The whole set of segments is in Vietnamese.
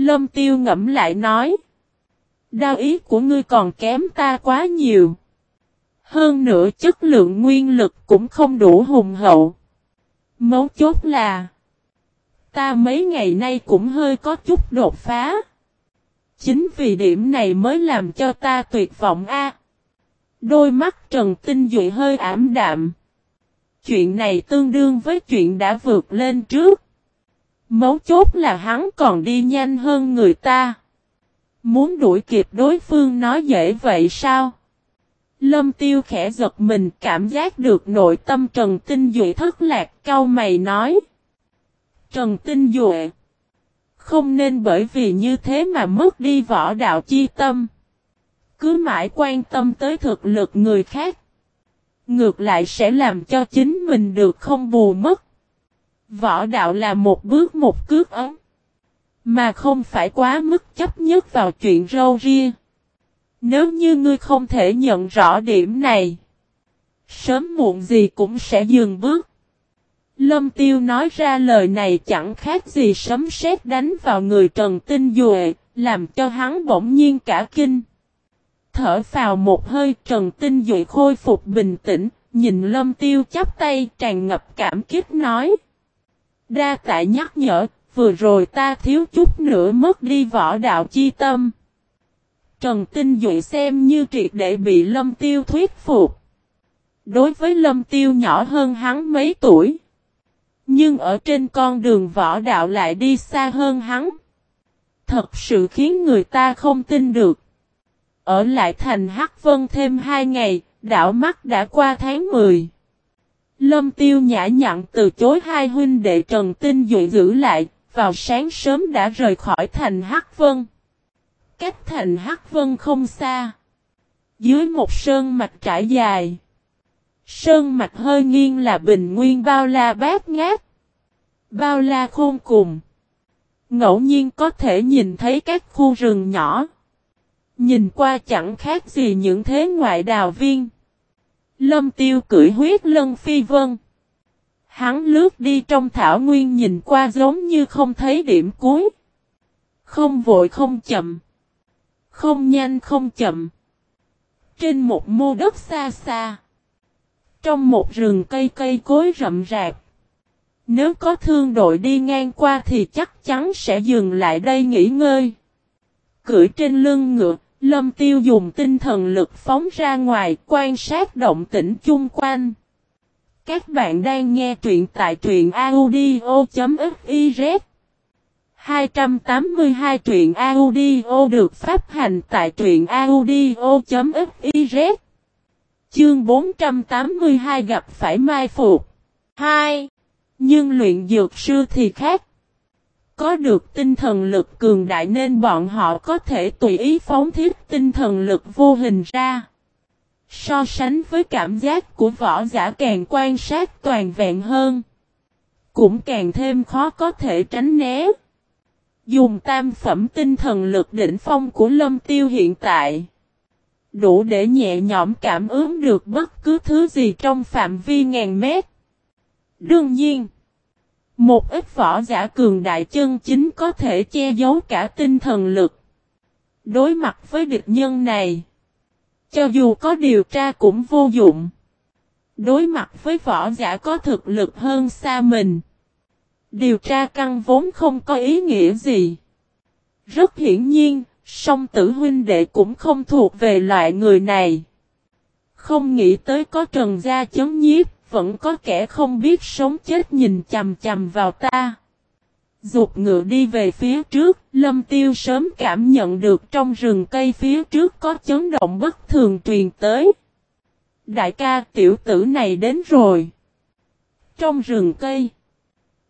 Lâm tiêu ngẫm lại nói. Đao ý của ngươi còn kém ta quá nhiều. Hơn nữa chất lượng nguyên lực cũng không đủ hùng hậu. Mấu chốt là. Ta mấy ngày nay cũng hơi có chút đột phá. Chính vì điểm này mới làm cho ta tuyệt vọng a. Đôi mắt Trần Tinh Duệ hơi ảm đạm. Chuyện này tương đương với chuyện đã vượt lên trước. Mấu chốt là hắn còn đi nhanh hơn người ta. Muốn đuổi kịp đối phương nói dễ vậy sao? Lâm tiêu khẽ giật mình, cảm giác được nội tâm Trần Tinh Duệ thất lạc cao mày nói. Trần Tinh Duệ, Không nên bởi vì như thế mà mất đi võ đạo chi tâm. Cứ mãi quan tâm tới thực lực người khác. Ngược lại sẽ làm cho chính mình được không bù mất. Võ đạo là một bước một cước ấm. Mà không phải quá mức chấp nhất vào chuyện râu ria. Nếu như ngươi không thể nhận rõ điểm này. Sớm muộn gì cũng sẽ dừng bước. Lâm Tiêu nói ra lời này chẳng khác gì sấm sét đánh vào người Trần Tinh Duệ, làm cho hắn bỗng nhiên cả kinh. Thở vào một hơi Trần Tinh Duệ khôi phục bình tĩnh, nhìn Lâm Tiêu chắp tay tràn ngập cảm kích nói. Đa tại nhắc nhở, vừa rồi ta thiếu chút nữa mất đi võ đạo chi tâm. Trần Tinh Dụ xem như triệt để bị Lâm Tiêu thuyết phục. Đối với Lâm Tiêu nhỏ hơn hắn mấy tuổi. Nhưng ở trên con đường võ đạo lại đi xa hơn hắn. Thật sự khiến người ta không tin được. Ở lại thành Hắc Vân thêm hai ngày, đảo mắt đã qua tháng 10. Lâm Tiêu nhã nhặn từ chối hai huynh đệ Trần Tinh dụ giữ lại, vào sáng sớm đã rời khỏi thành Hắc Vân. Cách thành Hắc Vân không xa. Dưới một sơn mạch trải dài. Sơn mạch hơi nghiêng là bình nguyên bao la bát ngát. Bao la khôn cùng. Ngẫu nhiên có thể nhìn thấy các khu rừng nhỏ. Nhìn qua chẳng khác gì những thế ngoại đào viên. Lâm tiêu cưỡi huyết lân phi vân. Hắn lướt đi trong thảo nguyên nhìn qua giống như không thấy điểm cuối. Không vội không chậm. Không nhanh không chậm. Trên một mô đất xa xa. Trong một rừng cây cây cối rậm rạp. Nếu có thương đội đi ngang qua thì chắc chắn sẽ dừng lại đây nghỉ ngơi. Cưỡi trên lưng ngựa, Lâm Tiêu dùng tinh thần lực phóng ra ngoài, quan sát động tĩnh chung quanh. Các bạn đang nghe truyện tại truyện audio.fiz 282 truyện audio được phát hành tại truyện audio.fiz Chương 482 gặp phải mai phục 2. Nhưng luyện dược sư thì khác. Có được tinh thần lực cường đại nên bọn họ có thể tùy ý phóng thiết tinh thần lực vô hình ra. So sánh với cảm giác của võ giả càng quan sát toàn vẹn hơn. Cũng càng thêm khó có thể tránh né. Dùng tam phẩm tinh thần lực đỉnh phong của lâm tiêu hiện tại. Đủ để nhẹ nhõm cảm ứng được bất cứ thứ gì trong phạm vi ngàn mét. Đương nhiên. Một ít võ giả cường đại chân chính có thể che giấu cả tinh thần lực. Đối mặt với địch nhân này. Cho dù có điều tra cũng vô dụng. Đối mặt với võ giả có thực lực hơn xa mình. Điều tra căn vốn không có ý nghĩa gì. Rất hiển nhiên, song tử huynh đệ cũng không thuộc về loại người này. Không nghĩ tới có trần gia chấn nhiếp vẫn có kẻ không biết sống chết nhìn chầm chầm vào ta. Dục ngựa đi về phía trước, lâm tiêu sớm cảm nhận được trong rừng cây phía trước có chấn động bất thường truyền tới. Đại ca tiểu tử này đến rồi. Trong rừng cây,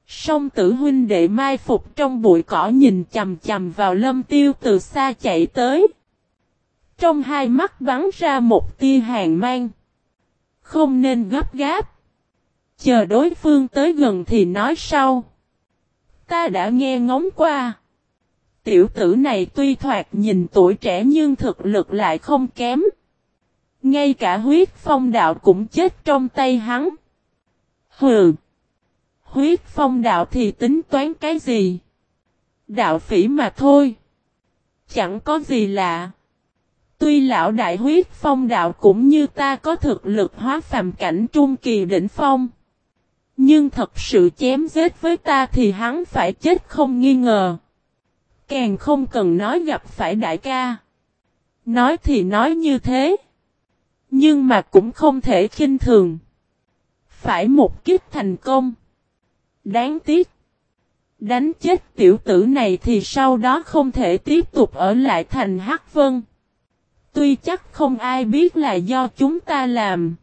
song tử huynh đệ mai phục trong bụi cỏ nhìn chầm chầm vào lâm tiêu từ xa chạy tới. Trong hai mắt bắn ra một tia hàng mang. Không nên gấp gáp. Chờ đối phương tới gần thì nói sau. Ta đã nghe ngóng qua. Tiểu tử này tuy thoạt nhìn tuổi trẻ nhưng thực lực lại không kém. Ngay cả huyết phong đạo cũng chết trong tay hắn. Hừ. Huyết phong đạo thì tính toán cái gì? Đạo phỉ mà thôi. Chẳng có gì lạ. Tuy lão đại huyết phong đạo cũng như ta có thực lực hóa phàm cảnh trung kỳ đỉnh phong. Nhưng thật sự chém giết với ta thì hắn phải chết không nghi ngờ. Càng không cần nói gặp phải đại ca. Nói thì nói như thế. Nhưng mà cũng không thể khinh thường. Phải một kiếp thành công. Đáng tiếc. Đánh chết tiểu tử này thì sau đó không thể tiếp tục ở lại thành Hắc Vân. Tuy chắc không ai biết là do chúng ta làm.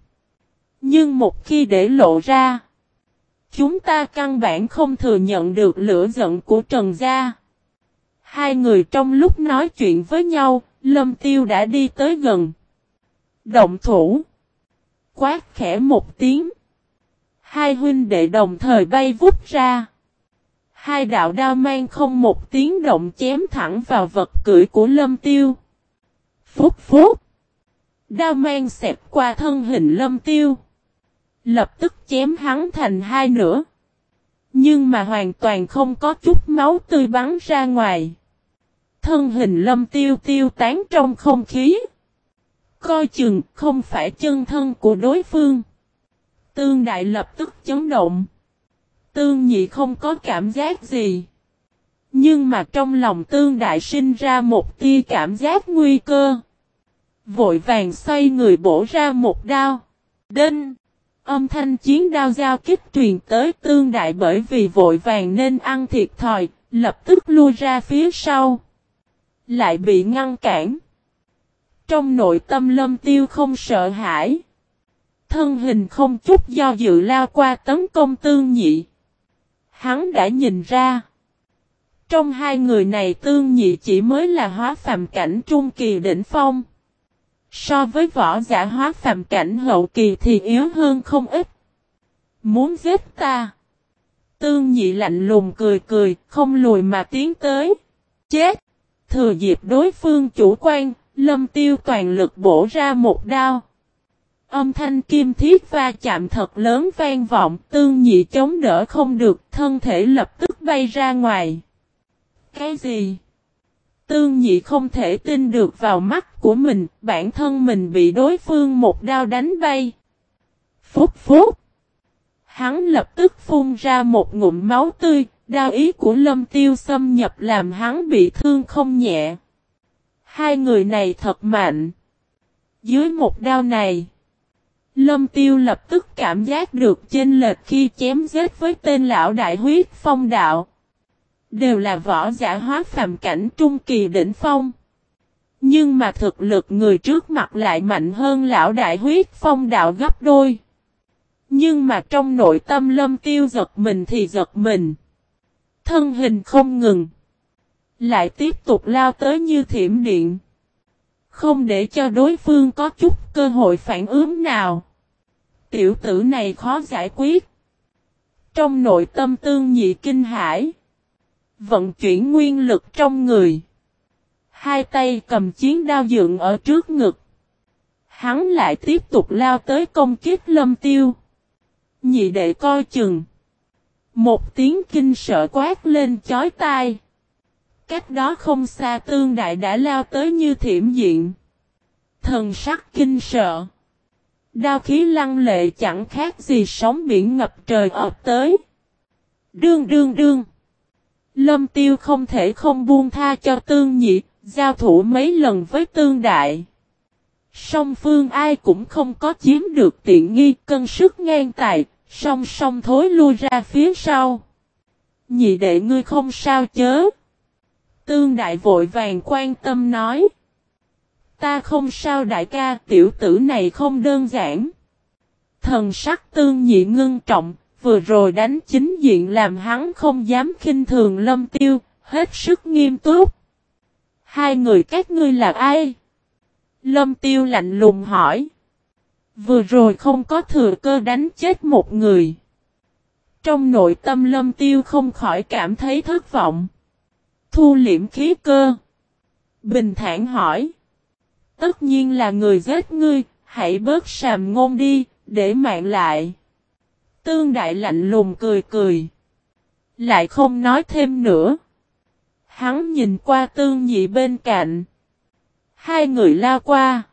Nhưng một khi để lộ ra. Chúng ta căn bản không thừa nhận được lửa giận của Trần Gia. Hai người trong lúc nói chuyện với nhau, Lâm Tiêu đã đi tới gần. Động thủ. Quát khẽ một tiếng. Hai huynh đệ đồng thời bay vút ra. Hai đạo đao mang không một tiếng động chém thẳng vào vật cưỡi của Lâm Tiêu. Phúc phúc. Đao mang xẹp qua thân hình Lâm Tiêu. Lập tức chém hắn thành hai nửa. Nhưng mà hoàn toàn không có chút máu tươi bắn ra ngoài. Thân hình lâm tiêu tiêu tán trong không khí. Coi chừng không phải chân thân của đối phương. Tương đại lập tức chấn động. Tương nhị không có cảm giác gì. Nhưng mà trong lòng tương đại sinh ra một tia cảm giác nguy cơ. Vội vàng xoay người bổ ra một đao. Đinh! Âm thanh chiến đao giao kích truyền tới tương đại bởi vì vội vàng nên ăn thiệt thòi, lập tức lui ra phía sau. Lại bị ngăn cản. Trong nội tâm lâm tiêu không sợ hãi. Thân hình không chút do dự lao qua tấn công tương nhị. Hắn đã nhìn ra. Trong hai người này tương nhị chỉ mới là hóa phàm cảnh trung kỳ đỉnh phong. So với võ giả hóa phàm cảnh hậu kỳ thì yếu hơn không ít. Muốn giết ta. Tương nhị lạnh lùng cười cười, không lùi mà tiến tới. Chết! Thừa dịp đối phương chủ quan, lâm tiêu toàn lực bổ ra một đao. Âm thanh kim thiết va chạm thật lớn vang vọng, tương nhị chống đỡ không được, thân thể lập tức bay ra ngoài. Cái gì? Tương nhị không thể tin được vào mắt của mình, bản thân mình bị đối phương một đao đánh bay. Phúc phúc. Hắn lập tức phun ra một ngụm máu tươi, đao ý của lâm tiêu xâm nhập làm hắn bị thương không nhẹ. Hai người này thật mạnh. Dưới một đao này, lâm tiêu lập tức cảm giác được chênh lệch khi chém giết với tên lão đại huyết phong đạo. Đều là võ giả hóa phàm cảnh trung kỳ đỉnh phong. Nhưng mà thực lực người trước mặt lại mạnh hơn lão đại huyết phong đạo gấp đôi. Nhưng mà trong nội tâm lâm tiêu giật mình thì giật mình. Thân hình không ngừng. Lại tiếp tục lao tới như thiểm điện. Không để cho đối phương có chút cơ hội phản ứng nào. Tiểu tử này khó giải quyết. Trong nội tâm tương nhị kinh hải. Vận chuyển nguyên lực trong người. Hai tay cầm chiến đao dựng ở trước ngực. Hắn lại tiếp tục lao tới công kiếp lâm tiêu. Nhị đệ coi chừng. Một tiếng kinh sợ quát lên chói tai. Cách đó không xa tương đại đã lao tới như thiểm diện. Thần sắc kinh sợ. Đao khí lăng lệ chẳng khác gì sóng biển ngập trời ập tới. Đương đương đương. Lâm tiêu không thể không buông tha cho tương nhị, giao thủ mấy lần với tương đại. Song phương ai cũng không có chiếm được tiện nghi cân sức ngang tài, song song thối lui ra phía sau. Nhị đệ ngươi không sao chớ. Tương đại vội vàng quan tâm nói. Ta không sao đại ca tiểu tử này không đơn giản. Thần sắc tương nhị ngưng trọng, vừa rồi đánh chính diện làm hắn không dám khinh thường lâm tiêu, hết sức nghiêm túc. Hai người các ngươi là ai? Lâm tiêu lạnh lùng hỏi. Vừa rồi không có thừa cơ đánh chết một người. Trong nội tâm lâm tiêu không khỏi cảm thấy thất vọng. Thu liễm khí cơ. Bình thản hỏi. Tất nhiên là người giết ngươi, hãy bớt sàm ngôn đi, để mạng lại. Tương đại lạnh lùng cười cười. Lại không nói thêm nữa. Hắn nhìn qua tương nhị bên cạnh. Hai người lao qua.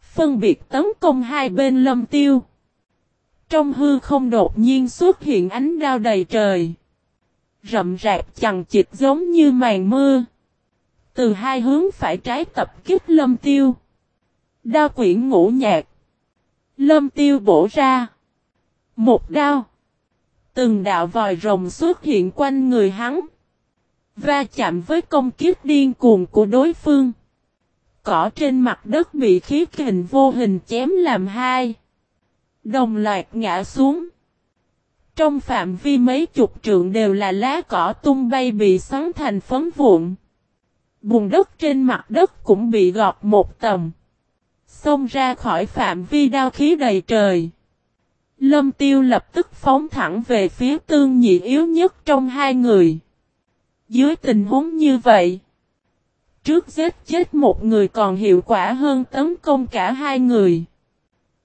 Phân biệt tấn công hai bên lâm tiêu. Trong hư không đột nhiên xuất hiện ánh đao đầy trời. Rậm rạp chằng chịt giống như màn mưa. Từ hai hướng phải trái tập kích lâm tiêu. Đao quyển ngũ nhạc. Lâm tiêu bổ ra. Một đao. Từng đạo vòi rồng xuất hiện quanh người hắn. Va chạm với công kiếp điên cuồng của đối phương. Cỏ trên mặt đất bị khí kình vô hình chém làm hai. Đồng loạt ngã xuống. Trong phạm vi mấy chục trượng đều là lá cỏ tung bay bị xoắn thành phấn vụn. Bùn đất trên mặt đất cũng bị gọt một tầm. Xông ra khỏi phạm vi đao khí đầy trời. Lâm tiêu lập tức phóng thẳng về phía tương nhị yếu nhất trong hai người. Dưới tình huống như vậy, trước giết chết một người còn hiệu quả hơn tấn công cả hai người.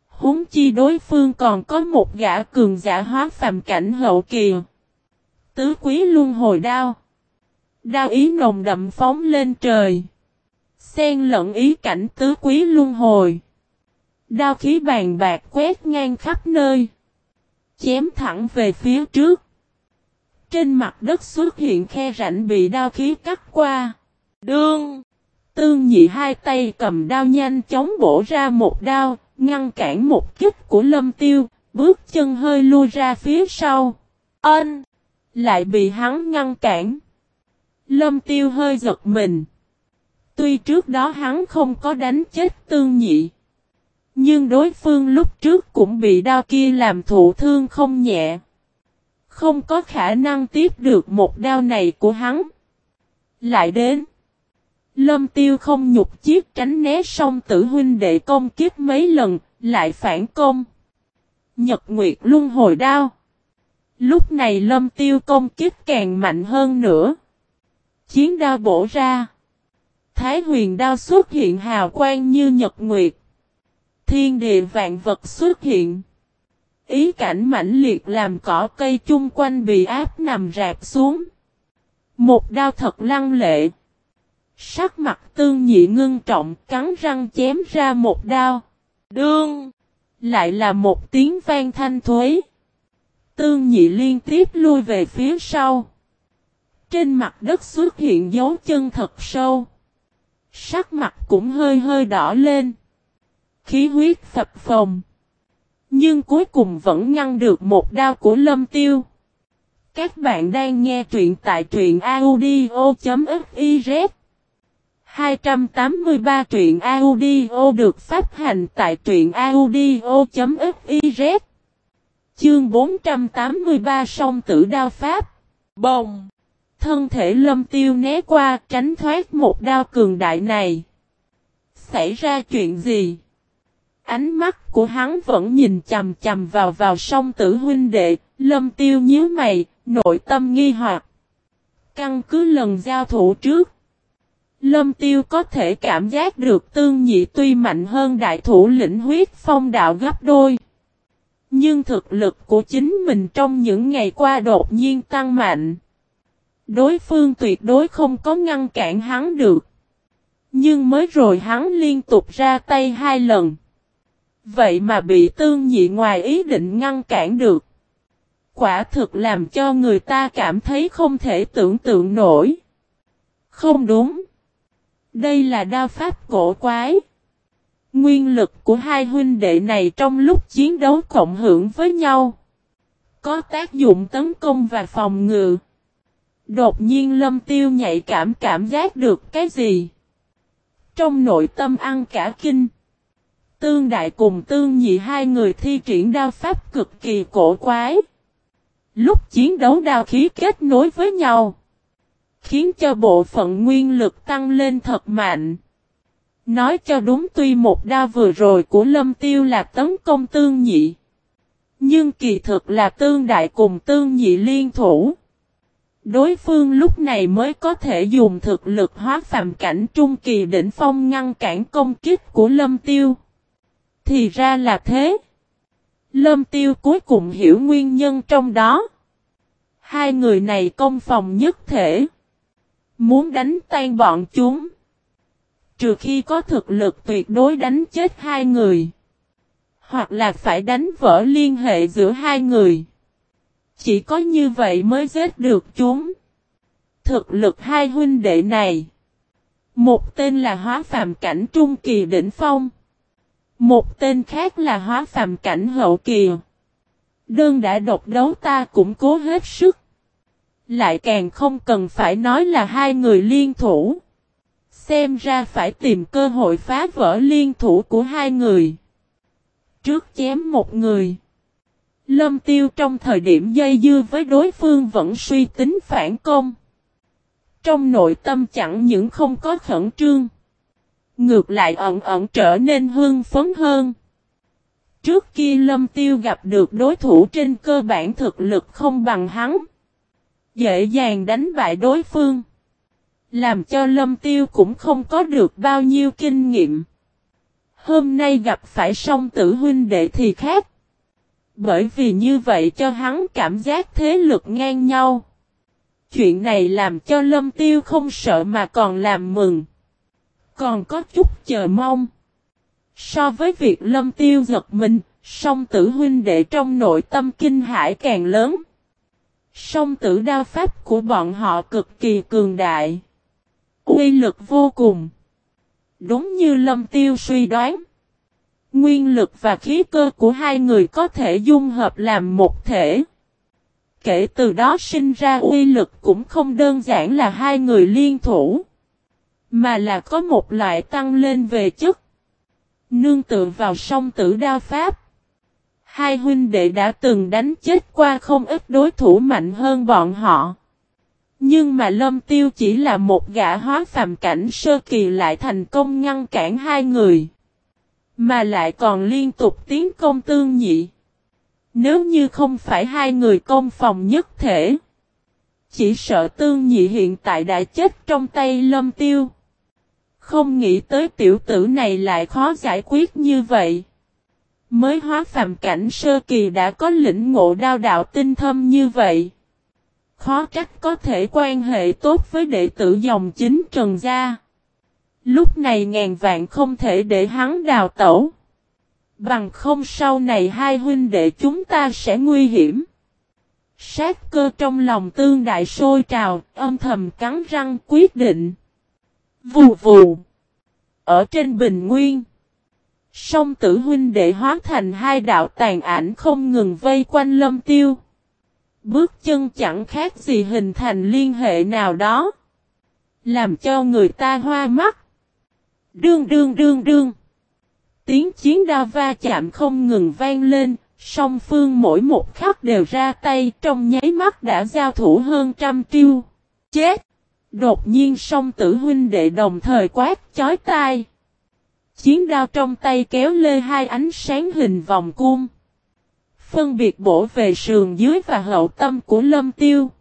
Húng chi đối phương còn có một gã cường giả hóa phàm cảnh hậu kỳ. Tứ quý luân hồi đao. Đao ý nồng đậm phóng lên trời. Xen lẫn ý cảnh tứ quý luân hồi. Đao khí bàn bạc quét ngang khắp nơi. Chém thẳng về phía trước. Trên mặt đất xuất hiện khe rãnh bị đao khí cắt qua. Đương. Tương nhị hai tay cầm đao nhanh chóng bổ ra một đao, ngăn cản một kích của lâm tiêu, bước chân hơi lui ra phía sau. Ân! Lại bị hắn ngăn cản. Lâm tiêu hơi giật mình. Tuy trước đó hắn không có đánh chết tương nhị. Nhưng đối phương lúc trước cũng bị đao kia làm thụ thương không nhẹ. Không có khả năng tiếp được một đao này của hắn. Lại đến. Lâm tiêu không nhục chiếc tránh né song tử huynh đệ công kiếp mấy lần, lại phản công. Nhật Nguyệt luân hồi đao. Lúc này lâm tiêu công kiếp càng mạnh hơn nữa. Chiến đao bổ ra. Thái huyền đao xuất hiện hào quang như Nhật Nguyệt. Thiên địa vạn vật xuất hiện. Ý cảnh mãnh liệt làm cỏ cây chung quanh bị áp nằm rạp xuống. Một đao thật lăng lệ. Sắc mặt tương nhị ngưng trọng, cắn răng chém ra một đao. Đương! Lại là một tiếng vang thanh thuế. Tương nhị liên tiếp lui về phía sau. Trên mặt đất xuất hiện dấu chân thật sâu. Sắc mặt cũng hơi hơi đỏ lên. Khí huyết phập phồng. Nhưng cuối cùng vẫn ngăn được một đao của lâm tiêu. Các bạn đang nghe truyện tại truyện audio.fiz 283 truyện audio được phát hành tại truyện audio.fiz Chương 483 song tử đao pháp Bồng Thân thể lâm tiêu né qua, tránh thoát một đao cường đại này Xảy ra chuyện gì? Ánh mắt của hắn vẫn nhìn chầm chầm vào vào song tử huynh đệ, lâm tiêu nhíu mày, nội tâm nghi hoặc. Căn cứ lần giao thủ trước. Lâm tiêu có thể cảm giác được tương nhị tuy mạnh hơn đại thủ lĩnh huyết phong đạo gấp đôi. Nhưng thực lực của chính mình trong những ngày qua đột nhiên tăng mạnh. Đối phương tuyệt đối không có ngăn cản hắn được. Nhưng mới rồi hắn liên tục ra tay hai lần. Vậy mà bị tương nhị ngoài ý định ngăn cản được. Quả thực làm cho người ta cảm thấy không thể tưởng tượng nổi. Không đúng. Đây là đao pháp cổ quái. Nguyên lực của hai huynh đệ này trong lúc chiến đấu cộng hưởng với nhau. Có tác dụng tấn công và phòng ngự. Đột nhiên lâm tiêu nhạy cảm cảm giác được cái gì? Trong nội tâm ăn cả kinh. Tương đại cùng tương nhị hai người thi triển đao pháp cực kỳ cổ quái. Lúc chiến đấu đao khí kết nối với nhau. Khiến cho bộ phận nguyên lực tăng lên thật mạnh. Nói cho đúng tuy một đao vừa rồi của lâm tiêu là tấn công tương nhị. Nhưng kỳ thực là tương đại cùng tương nhị liên thủ. Đối phương lúc này mới có thể dùng thực lực hóa phàm cảnh trung kỳ đỉnh phong ngăn cản công kích của lâm tiêu. Thì ra là thế. Lâm tiêu cuối cùng hiểu nguyên nhân trong đó. Hai người này công phòng nhất thể. Muốn đánh tan bọn chúng. Trừ khi có thực lực tuyệt đối đánh chết hai người. Hoặc là phải đánh vỡ liên hệ giữa hai người. Chỉ có như vậy mới giết được chúng. Thực lực hai huynh đệ này. Một tên là hóa phàm cảnh trung kỳ đỉnh phong. Một tên khác là hóa phàm cảnh hậu kỳ. Đơn đã độc đấu ta cũng cố hết sức. Lại càng không cần phải nói là hai người liên thủ. Xem ra phải tìm cơ hội phá vỡ liên thủ của hai người. Trước chém một người. Lâm tiêu trong thời điểm dây dưa với đối phương vẫn suy tính phản công. Trong nội tâm chẳng những không có khẩn trương. Ngược lại ẩn ẩn trở nên hương phấn hơn. Trước kia Lâm Tiêu gặp được đối thủ trên cơ bản thực lực không bằng hắn. Dễ dàng đánh bại đối phương. Làm cho Lâm Tiêu cũng không có được bao nhiêu kinh nghiệm. Hôm nay gặp phải song tử huynh đệ thì khác. Bởi vì như vậy cho hắn cảm giác thế lực ngang nhau. Chuyện này làm cho Lâm Tiêu không sợ mà còn làm mừng. Còn có chút chờ mong. So với việc Lâm Tiêu giật mình, song tử huynh đệ trong nội tâm kinh hải càng lớn. Song tử đao pháp của bọn họ cực kỳ cường đại. Uy lực vô cùng. Đúng như Lâm Tiêu suy đoán. Nguyên lực và khí cơ của hai người có thể dung hợp làm một thể. Kể từ đó sinh ra uy lực cũng không đơn giản là hai người liên thủ. Mà là có một loại tăng lên về chất. Nương tựa vào song tử đao pháp. Hai huynh đệ đã từng đánh chết qua không ít đối thủ mạnh hơn bọn họ. Nhưng mà Lâm Tiêu chỉ là một gã hóa phàm cảnh sơ kỳ lại thành công ngăn cản hai người. Mà lại còn liên tục tiến công tương nhị. Nếu như không phải hai người công phòng nhất thể. Chỉ sợ tương nhị hiện tại đã chết trong tay lâm tiêu. Không nghĩ tới tiểu tử này lại khó giải quyết như vậy. Mới hóa phàm cảnh sơ kỳ đã có lĩnh ngộ đao đạo tinh thâm như vậy. Khó trách có thể quan hệ tốt với đệ tử dòng chính Trần Gia. Lúc này ngàn vạn không thể để hắn đào tẩu. Bằng không sau này hai huynh đệ chúng ta sẽ nguy hiểm. Sát cơ trong lòng tương đại sôi trào, âm thầm cắn răng quyết định. Vù vù. Ở trên bình nguyên. Song tử huynh đệ hóa thành hai đạo tàn ảnh không ngừng vây quanh lâm tiêu. Bước chân chẳng khác gì hình thành liên hệ nào đó. Làm cho người ta hoa mắt. Đương đương đương đương. Tiếng chiến đao va chạm không ngừng vang lên, song phương mỗi một khắc đều ra tay trong nháy mắt đã giao thủ hơn trăm chiêu. Chết! Đột nhiên song tử huynh đệ đồng thời quát chói tai. Chiến đao trong tay kéo lê hai ánh sáng hình vòng cung. Phân biệt bổ về sườn dưới và hậu tâm của lâm tiêu.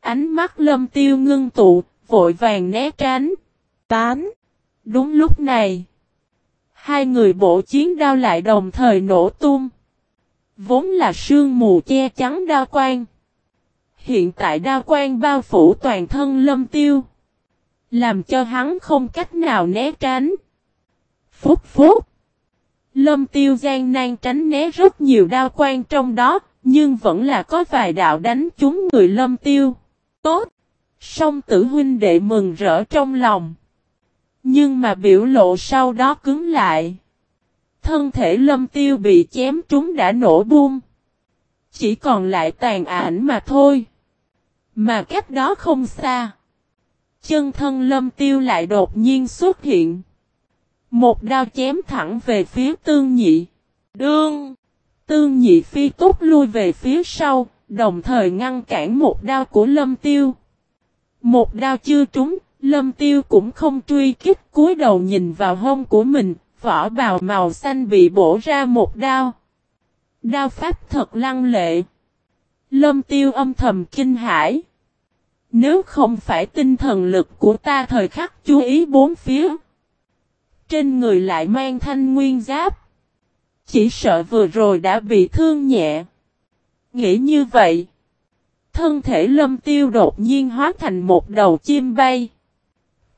Ánh mắt lâm tiêu ngưng tụ, vội vàng né tránh. Tán! Đúng lúc này. Hai người bộ chiến đao lại đồng thời nổ tung. Vốn là sương mù che chắn đao quang. Hiện tại đao quan bao phủ toàn thân lâm tiêu. Làm cho hắn không cách nào né tránh. Phúc phúc. Lâm tiêu gian nan tránh né rất nhiều đao quan trong đó, nhưng vẫn là có vài đạo đánh trúng người lâm tiêu. Tốt! Song tử huynh đệ mừng rỡ trong lòng. Nhưng mà biểu lộ sau đó cứng lại. Thân thể lâm tiêu bị chém trúng đã nổ buông. Chỉ còn lại tàn ảnh mà thôi. Mà cách đó không xa. Chân thân lâm tiêu lại đột nhiên xuất hiện. Một đao chém thẳng về phía tương nhị. Đương! Tương nhị phi tốt lui về phía sau, đồng thời ngăn cản một đao của lâm tiêu. Một đao chưa trúng, lâm tiêu cũng không truy kích cúi đầu nhìn vào hông của mình, vỏ bào màu xanh bị bổ ra một đao. Đao pháp thật lăng lệ. Lâm tiêu âm thầm kinh hãi. Nếu không phải tinh thần lực của ta thời khắc chú ý bốn phía. Trên người lại mang thanh nguyên giáp. Chỉ sợ vừa rồi đã bị thương nhẹ. Nghĩ như vậy. Thân thể lâm tiêu đột nhiên hóa thành một đầu chim bay.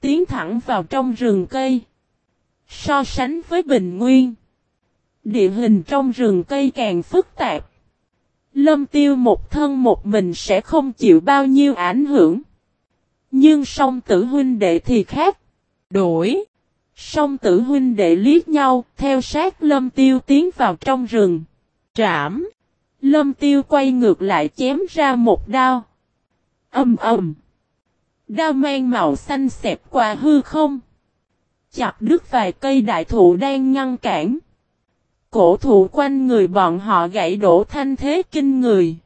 Tiến thẳng vào trong rừng cây. So sánh với bình nguyên. Địa hình trong rừng cây càng phức tạp. Lâm tiêu một thân một mình sẽ không chịu bao nhiêu ảnh hưởng. Nhưng song tử huynh đệ thì khác. Đổi. Song tử huynh đệ liếc nhau, theo sát lâm tiêu tiến vào trong rừng. Trảm. Lâm tiêu quay ngược lại chém ra một đao. Âm ầm. Đao mang màu xanh xẹp qua hư không. Chặt đứt vài cây đại thụ đang ngăn cản. Cổ thụ quanh người bọn họ gãy đổ thanh thế kinh người.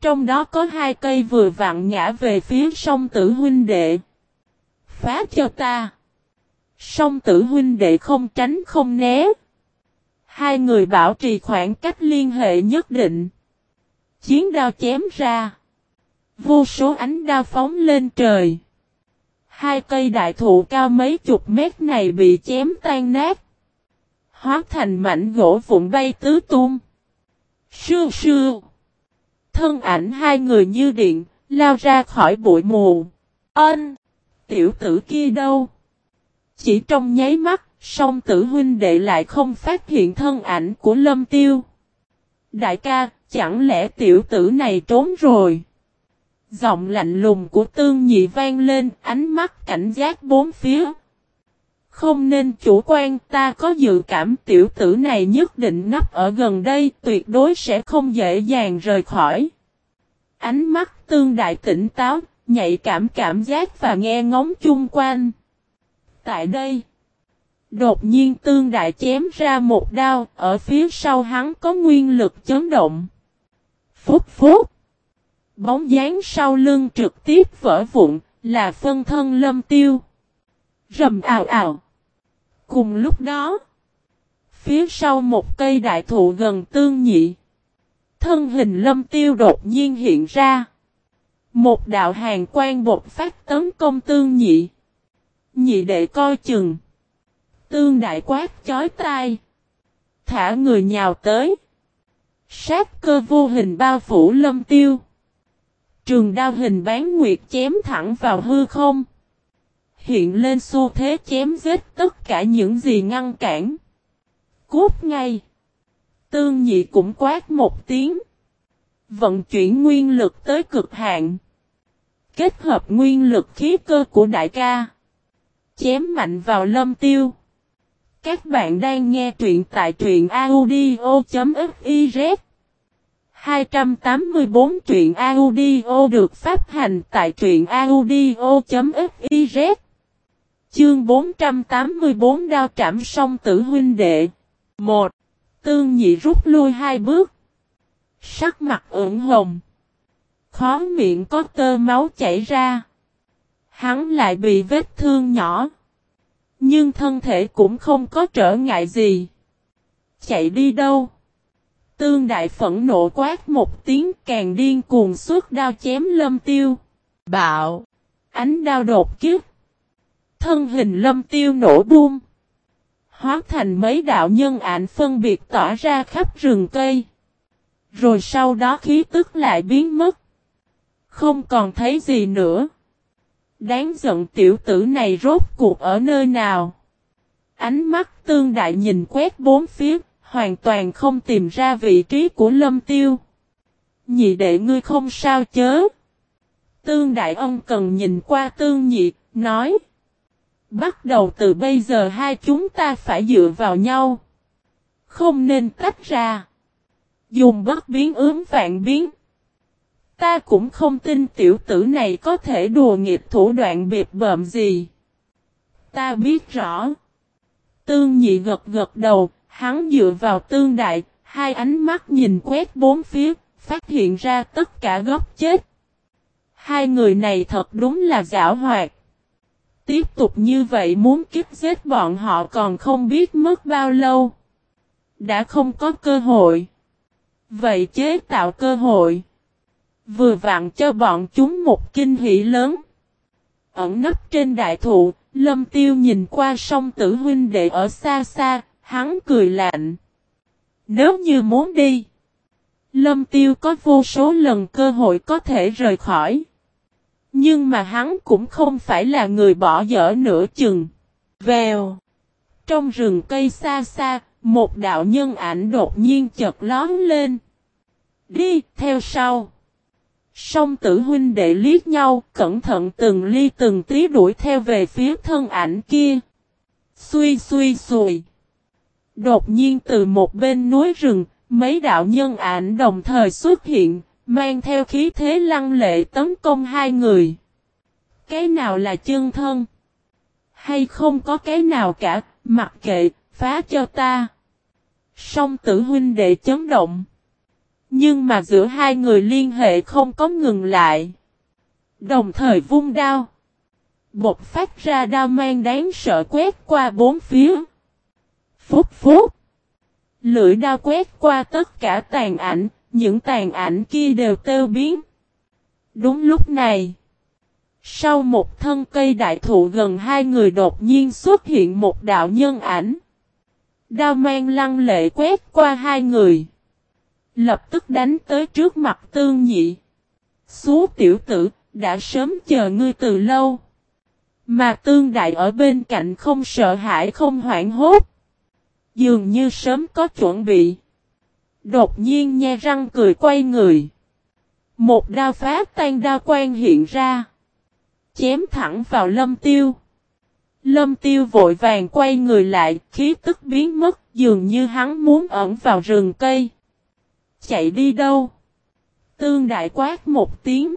Trong đó có hai cây vừa vặn ngã về phía sông tử huynh đệ. Phá cho ta. Sông tử huynh đệ không tránh không né. Hai người bảo trì khoảng cách liên hệ nhất định. Chiến đao chém ra. Vô số ánh đao phóng lên trời. Hai cây đại thụ cao mấy chục mét này bị chém tan nát. Hóa thành mảnh gỗ vụn bay tứ tung. Sưu sưu. Thân ảnh hai người như điện, lao ra khỏi bụi mù. Ân! Tiểu tử kia đâu? Chỉ trong nháy mắt, song tử huynh đệ lại không phát hiện thân ảnh của lâm tiêu. Đại ca, chẳng lẽ tiểu tử này trốn rồi? Giọng lạnh lùng của tương nhị vang lên, ánh mắt cảnh giác bốn phía. Không nên chủ quan, ta có dự cảm tiểu tử này nhất định nấp ở gần đây, tuyệt đối sẽ không dễ dàng rời khỏi. Ánh mắt tương đại tỉnh táo, nhạy cảm cảm giác và nghe ngóng chung quanh. Tại đây, đột nhiên tương đại chém ra một đao, ở phía sau hắn có nguyên lực chấn động. Phúc phúc! Bóng dáng sau lưng trực tiếp vỡ vụn, là phân thân lâm tiêu. Rầm ào ào. Cùng lúc đó, phía sau một cây đại thụ gần tương nhị, thân hình lâm tiêu đột nhiên hiện ra. Một đạo hàng quan bột phát tấn công tương nhị. Nhị đệ coi chừng. Tương đại quát chói tai. Thả người nhào tới. Sát cơ vô hình bao phủ lâm tiêu. Trường đao hình bán nguyệt chém thẳng vào hư không. Hiện lên xu thế chém giết tất cả những gì ngăn cản. Cút ngay. Tương nhị cũng quát một tiếng. Vận chuyển nguyên lực tới cực hạn. Kết hợp nguyên lực khí cơ của đại ca. Chém mạnh vào lâm tiêu. Các bạn đang nghe truyện tại truyện audio.fif. 284 truyện audio được phát hành tại truyện audio.fiz Chương 484 đao trảm song tử huynh đệ 1. Tương nhị rút lui hai bước Sắc mặt ửng hồng Khó miệng có tơ máu chảy ra Hắn lại bị vết thương nhỏ. Nhưng thân thể cũng không có trở ngại gì. Chạy đi đâu? Tương đại phẫn nộ quát một tiếng càng điên cuồng suốt đao chém lâm tiêu. Bạo! Ánh đao đột kiếp. Thân hình lâm tiêu nổ buông. Hóa thành mấy đạo nhân ảnh phân biệt tỏa ra khắp rừng cây. Rồi sau đó khí tức lại biến mất. Không còn thấy gì nữa. Đáng giận tiểu tử này rốt cuộc ở nơi nào? Ánh mắt tương đại nhìn quét bốn phía, hoàn toàn không tìm ra vị trí của lâm tiêu. Nhị đệ ngươi không sao chớ. Tương đại ông cần nhìn qua tương nhị, nói. Bắt đầu từ bây giờ hai chúng ta phải dựa vào nhau. Không nên tách ra. Dùng bất biến ướm vạn biến. Ta cũng không tin tiểu tử này có thể đùa nghịch thủ đoạn biệt bợm gì. Ta biết rõ. Tương nhị gật gật đầu, hắn dựa vào tương đại, hai ánh mắt nhìn quét bốn phía, phát hiện ra tất cả góc chết. Hai người này thật đúng là giả hoạt. Tiếp tục như vậy muốn kiếp giết bọn họ còn không biết mất bao lâu. Đã không có cơ hội. Vậy chế tạo cơ hội. Vừa vặn cho bọn chúng một kinh hỷ lớn. Ẩn nấp trên đại thụ, lâm tiêu nhìn qua sông tử huynh đệ ở xa xa, hắn cười lạnh. Nếu như muốn đi, Lâm tiêu có vô số lần cơ hội có thể rời khỏi. Nhưng mà hắn cũng không phải là người bỏ dở nửa chừng. Vèo. Trong rừng cây xa xa, một đạo nhân ảnh đột nhiên chợt lón lên. Đi, theo sau. Song tử huynh đệ liếc nhau, cẩn thận từng ly từng tí đuổi theo về phía thân ảnh kia. Xuy xuy xùi. Đột nhiên từ một bên núi rừng, mấy đạo nhân ảnh đồng thời xuất hiện, mang theo khí thế lăng lệ tấn công hai người. Cái nào là chân thân? Hay không có cái nào cả, mặc kệ, phá cho ta. Song tử huynh đệ chấn động. Nhưng mà giữa hai người liên hệ không có ngừng lại. Đồng thời vung đao. Bột phát ra đao mang đáng sợ quét qua bốn phía. Phúc phúc. Lưỡi đao quét qua tất cả tàn ảnh, những tàn ảnh kia đều têu biến. Đúng lúc này. Sau một thân cây đại thụ gần hai người đột nhiên xuất hiện một đạo nhân ảnh. Đao mang lăng lệ quét qua hai người. Lập tức đánh tới trước mặt tương nhị. Xú tiểu tử, đã sớm chờ ngươi từ lâu. Mà tương đại ở bên cạnh không sợ hãi không hoảng hốt. Dường như sớm có chuẩn bị. Đột nhiên nhe răng cười quay người. Một đao phá tan đao quan hiện ra. Chém thẳng vào lâm tiêu. Lâm tiêu vội vàng quay người lại, khí tức biến mất, dường như hắn muốn ẩn vào rừng cây. Chạy đi đâu? Tương đại quát một tiếng.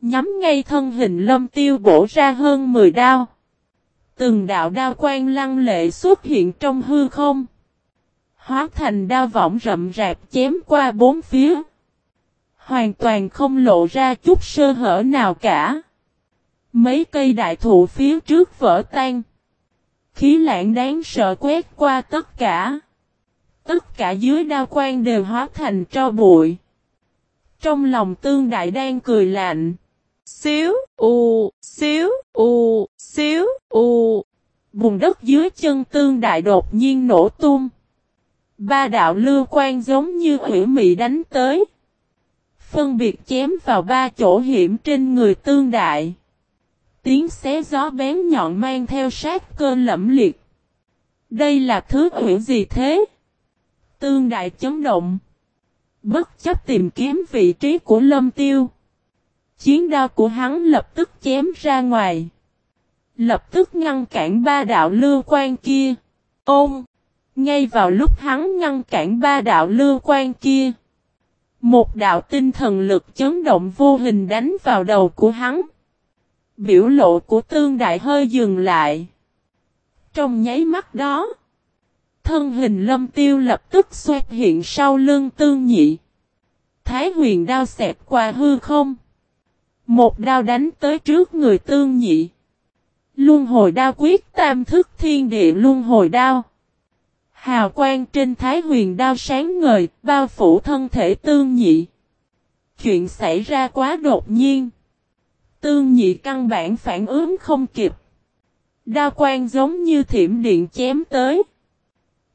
Nhắm ngay thân hình lâm tiêu bổ ra hơn 10 đao. Từng đạo đao quan lăng lệ xuất hiện trong hư không. Hóa thành đao võng rậm rạp chém qua bốn phía. Hoàn toàn không lộ ra chút sơ hở nào cả. Mấy cây đại thụ phía trước vỡ tan. Khí lãng đáng sợ quét qua tất cả. Tất cả dưới đao quan đều hóa thành tro bụi. Trong lòng tương đại đang cười lạnh. Xíu, u, xíu, u, xíu, u. Bùn đất dưới chân tương đại đột nhiên nổ tung. Ba đạo lưu quan giống như hủy mị đánh tới. Phân biệt chém vào ba chỗ hiểm trên người tương đại. Tiếng xé gió bén nhọn mang theo sát cơ lẫm liệt. Đây là thứ hủy gì thế? Tương đại chấn động. Bất chấp tìm kiếm vị trí của lâm tiêu. Chiến đao của hắn lập tức chém ra ngoài. Lập tức ngăn cản ba đạo lưu quan kia. Ôm! Ngay vào lúc hắn ngăn cản ba đạo lưu quan kia. Một đạo tinh thần lực chấn động vô hình đánh vào đầu của hắn. Biểu lộ của tương đại hơi dừng lại. Trong nháy mắt đó, thân hình lâm tiêu lập tức xuất hiện sau lưng tương nhị. Thái huyền đao xẹt qua hư không. Một đao đánh tới trước người tương nhị. Luân hồi đao quyết tam thức thiên địa luân hồi đao. Hào quang trên thái huyền đao sáng ngời, bao phủ thân thể tương nhị. Chuyện xảy ra quá đột nhiên. Tương nhị căn bản phản ứng không kịp. Đao quang giống như thiểm điện chém tới.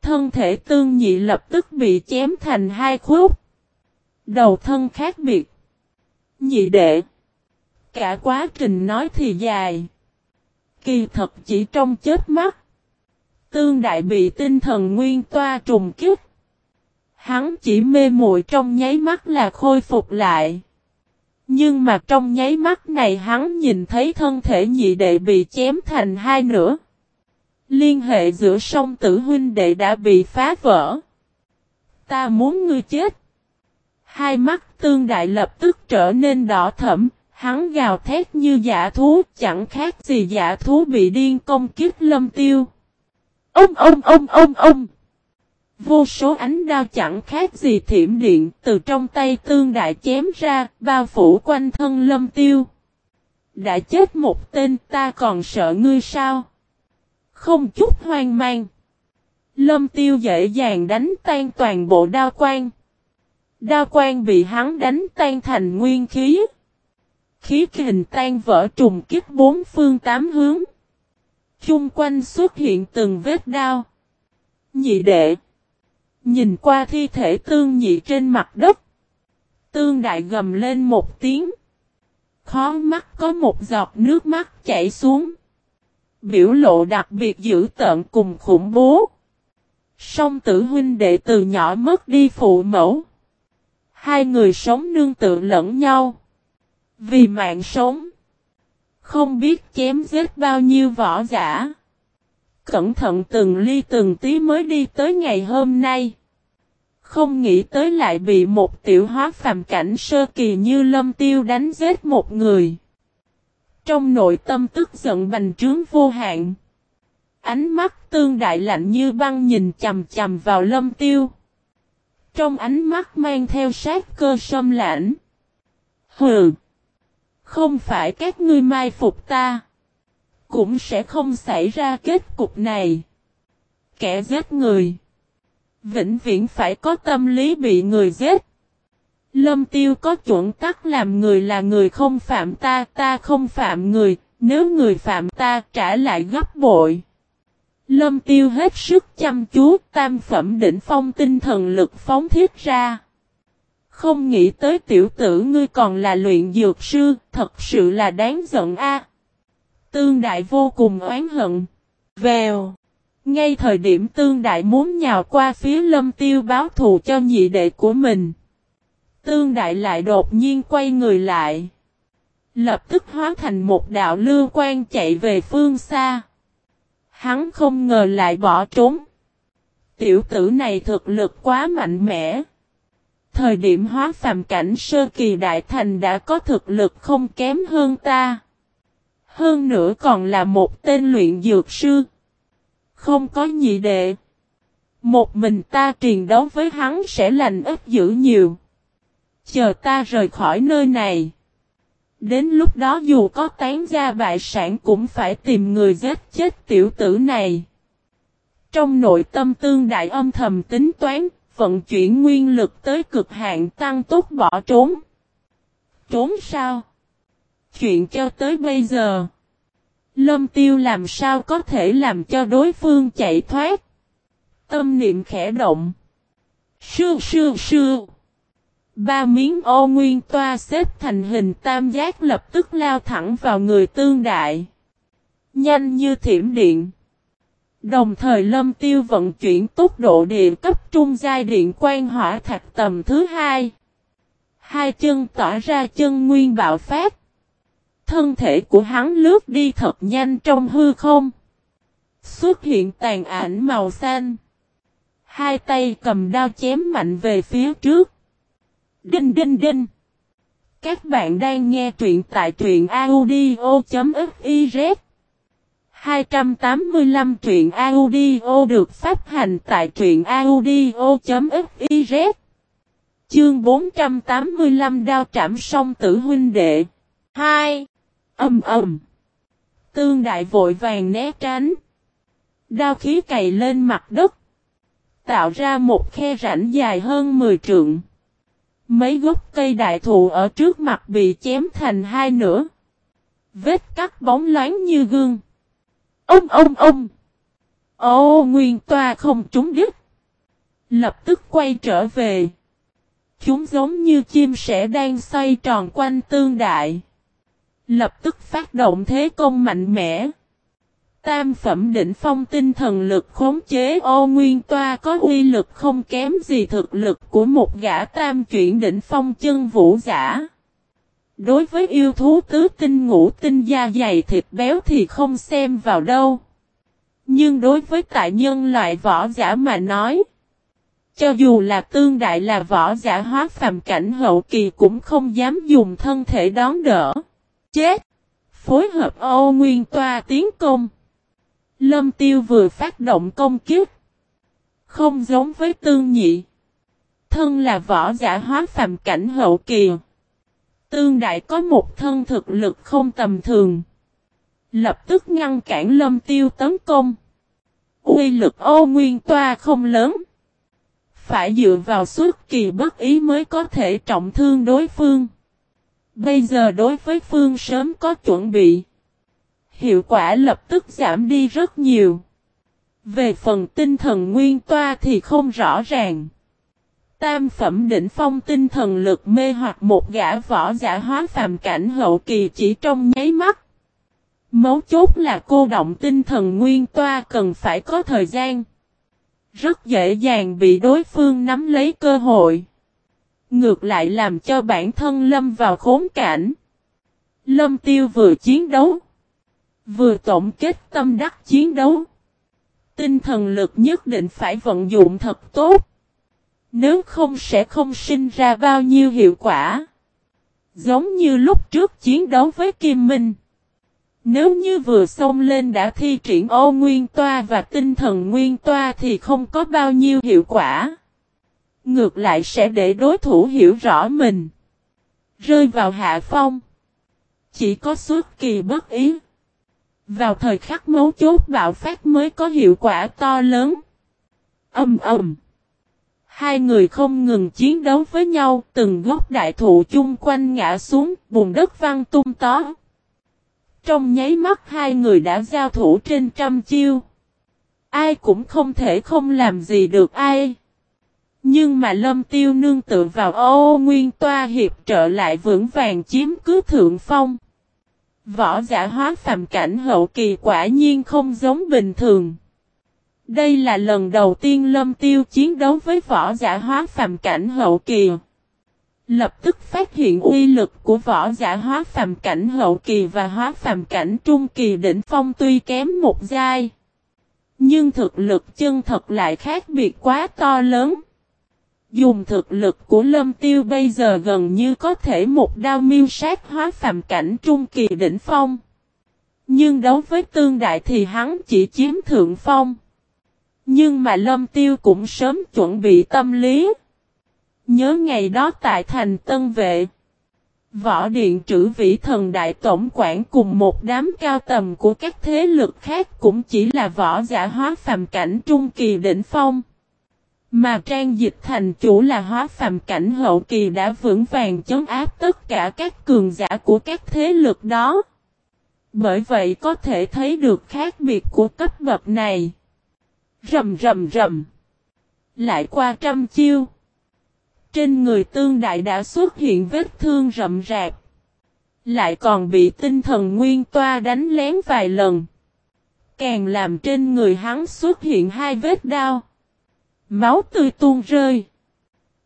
Thân thể tương nhị lập tức bị chém thành hai khúc. Đầu thân khác biệt. Nhị đệ. Cả quá trình nói thì dài. Kỳ thật chỉ trong chết mắt. Tương đại bị tinh thần nguyên toa trùng kích. Hắn chỉ mê muội trong nháy mắt là khôi phục lại. Nhưng mà trong nháy mắt này hắn nhìn thấy thân thể nhị đệ bị chém thành hai nửa. Liên hệ giữa song tử huynh đệ đã bị phá vỡ. Ta muốn ngươi chết. Hai mắt tương đại lập tức trở nên đỏ thẫm, hắn gào thét như giả thú, chẳng khác gì giả thú bị điên công kiếp lâm tiêu. Ông ông ông ông ông. Vô số ánh đao chẳng khác gì thiểm điện từ trong tay tương đại chém ra, bao phủ quanh thân lâm tiêu. Đã chết một tên ta còn sợ ngươi sao? Không chút hoang mang. Lâm tiêu dễ dàng đánh tan toàn bộ đao quan. Đao quan bị hắn đánh tan thành nguyên khí. Khí kình tan vỡ trùng kích bốn phương tám hướng. Chung quanh xuất hiện từng vết đao. Nhị đệ. Nhìn qua thi thể tương nhị trên mặt đất. Tương đại gầm lên một tiếng. Khó mắt có một giọt nước mắt chảy xuống. Biểu lộ đặc biệt dữ tợn cùng khủng bố. Song tử huynh đệ từ nhỏ mất đi phụ mẫu. Hai người sống nương tự lẫn nhau. Vì mạng sống. Không biết chém giết bao nhiêu võ giả. Cẩn thận từng ly từng tí mới đi tới ngày hôm nay. Không nghĩ tới lại bị một tiểu hóa phàm cảnh sơ kỳ như lâm tiêu đánh giết một người. Trong nội tâm tức giận bành trướng vô hạn. Ánh mắt tương đại lạnh như băng nhìn chầm chầm vào lâm tiêu. Trong ánh mắt mang theo sát cơ sâm lãnh. Hừ. Không phải các ngươi mai phục ta. Cũng sẽ không xảy ra kết cục này. Kẻ giết người. Vĩnh viễn phải có tâm lý bị người giết. Lâm tiêu có chuẩn tắc làm người là người không phạm ta, ta không phạm người, nếu người phạm ta trả lại gấp bội. Lâm tiêu hết sức chăm chú, tam phẩm đỉnh phong tinh thần lực phóng thiết ra. Không nghĩ tới tiểu tử ngươi còn là luyện dược sư, thật sự là đáng giận a. Tương đại vô cùng oán hận. Vèo. Ngay thời điểm tương đại muốn nhào qua phía lâm tiêu báo thù cho nhị đệ của mình. Tương đại lại đột nhiên quay người lại. Lập tức hóa thành một đạo lưu quan chạy về phương xa. Hắn không ngờ lại bỏ trốn. Tiểu tử này thực lực quá mạnh mẽ. Thời điểm hóa phàm cảnh sơ kỳ đại thành đã có thực lực không kém hơn ta. Hơn nữa còn là một tên luyện dược sư. Không có nhị đệ. Một mình ta truyền đấu với hắn sẽ lành ít dữ nhiều. Chờ ta rời khỏi nơi này. Đến lúc đó dù có tán gia bại sản cũng phải tìm người giết chết tiểu tử này. Trong nội tâm tương đại âm thầm tính toán, vận chuyển nguyên lực tới cực hạn tăng tốc bỏ trốn. Trốn sao? Chuyện cho tới bây giờ. Lâm tiêu làm sao có thể làm cho đối phương chạy thoát. Tâm niệm khẽ động. Sư sư sư. Ba miếng ô nguyên toa xếp thành hình tam giác lập tức lao thẳng vào người tương đại. Nhanh như thiểm điện. Đồng thời lâm tiêu vận chuyển tốc độ địa cấp trung giai điện quan hỏa thạch tầm thứ hai. Hai chân tỏa ra chân nguyên bạo phát. Thân thể của hắn lướt đi thật nhanh trong hư không. Xuất hiện tàn ảnh màu xanh. Hai tay cầm đao chém mạnh về phía trước. Đinh đinh đinh. Các bạn đang nghe truyện tại truyện audio.fif 285 truyện audio được phát hành tại truyện audio.fiz Chương 485 đao trảm song tử huynh đệ 2. Âm ầm Tương đại vội vàng né tránh Đao khí cày lên mặt đất Tạo ra một khe rãnh dài hơn 10 trượng Mấy gốc cây đại thụ ở trước mặt bị chém thành hai nửa. Vết cắt bóng loáng như gương. Ông ông ông. Ô nguyên toa không trúng đích. Lập tức quay trở về. Chúng giống như chim sẻ đang xoay tròn quanh tương đại. Lập tức phát động thế công mạnh mẽ. Tam phẩm đỉnh phong tinh thần lực khống chế ô nguyên toa có uy lực không kém gì thực lực của một gã tam chuyển đỉnh phong chân vũ giả. Đối với yêu thú tứ tinh ngũ tinh da dày thịt béo thì không xem vào đâu. Nhưng đối với tại nhân loại võ giả mà nói, cho dù là tương đại là võ giả hóa phàm cảnh hậu kỳ cũng không dám dùng thân thể đón đỡ. Chết! Phối hợp Âu nguyên toa tiến công. Lâm tiêu vừa phát động công kiếp. Không giống với tương nhị. Thân là võ giả hóa phàm cảnh hậu kỳ. Tương đại có một thân thực lực không tầm thường. Lập tức ngăn cản lâm tiêu tấn công. Uy lực ô nguyên toa không lớn. Phải dựa vào suốt kỳ bất ý mới có thể trọng thương đối phương. Bây giờ đối với phương sớm có chuẩn bị hiệu quả lập tức giảm đi rất nhiều. Về phần tinh thần nguyên toa thì không rõ ràng. Tam phẩm đỉnh phong tinh thần lực mê hoặc một gã võ giả hóa phàm cảnh hậu kỳ chỉ trong nháy mắt. Mấu chốt là cô động tinh thần nguyên toa cần phải có thời gian. Rất dễ dàng bị đối phương nắm lấy cơ hội. Ngược lại làm cho bản thân lâm vào khốn cảnh. Lâm tiêu vừa chiến đấu. Vừa tổng kết tâm đắc chiến đấu. Tinh thần lực nhất định phải vận dụng thật tốt. Nếu không sẽ không sinh ra bao nhiêu hiệu quả. Giống như lúc trước chiến đấu với Kim Minh. Nếu như vừa xông lên đã thi triển ô nguyên toa và tinh thần nguyên toa thì không có bao nhiêu hiệu quả. Ngược lại sẽ để đối thủ hiểu rõ mình. Rơi vào hạ phong. Chỉ có suốt kỳ bất ý. Vào thời khắc mấu chốt bạo phát mới có hiệu quả to lớn. Âm ầm. Hai người không ngừng chiến đấu với nhau, từng gốc đại thụ chung quanh ngã xuống, bùn đất văng tung tó. Trong nháy mắt hai người đã giao thủ trên trăm chiêu. Ai cũng không thể không làm gì được ai. Nhưng mà lâm tiêu nương tự vào ô nguyên toa hiệp trợ lại vững vàng chiếm cứ thượng phong. Võ giả hóa phàm cảnh hậu kỳ quả nhiên không giống bình thường. Đây là lần đầu tiên lâm tiêu chiến đấu với võ giả hóa phàm cảnh hậu kỳ. Lập tức phát hiện uy lực của võ giả hóa phàm cảnh hậu kỳ và hóa phàm cảnh trung kỳ đỉnh phong tuy kém một giai. Nhưng thực lực chân thật lại khác biệt quá to lớn. Dùng thực lực của lâm tiêu bây giờ gần như có thể một đao miêu sát hóa phàm cảnh trung kỳ đỉnh phong. Nhưng đấu với tương đại thì hắn chỉ chiếm thượng phong. Nhưng mà lâm tiêu cũng sớm chuẩn bị tâm lý. Nhớ ngày đó tại thành Tân Vệ. Võ Điện trữ vĩ thần đại tổng quản cùng một đám cao tầm của các thế lực khác cũng chỉ là võ giả hóa phàm cảnh trung kỳ đỉnh phong. Mà trang dịch thành chủ là hóa phàm cảnh hậu kỳ đã vững vàng chống áp tất cả các cường giả của các thế lực đó. Bởi vậy có thể thấy được khác biệt của cấp bậc này. Rầm rầm rầm. Lại qua trăm chiêu. Trên người tương đại đã xuất hiện vết thương rậm rạp. Lại còn bị tinh thần nguyên toa đánh lén vài lần. Càng làm trên người hắn xuất hiện hai vết đau. Máu tươi tuôn rơi.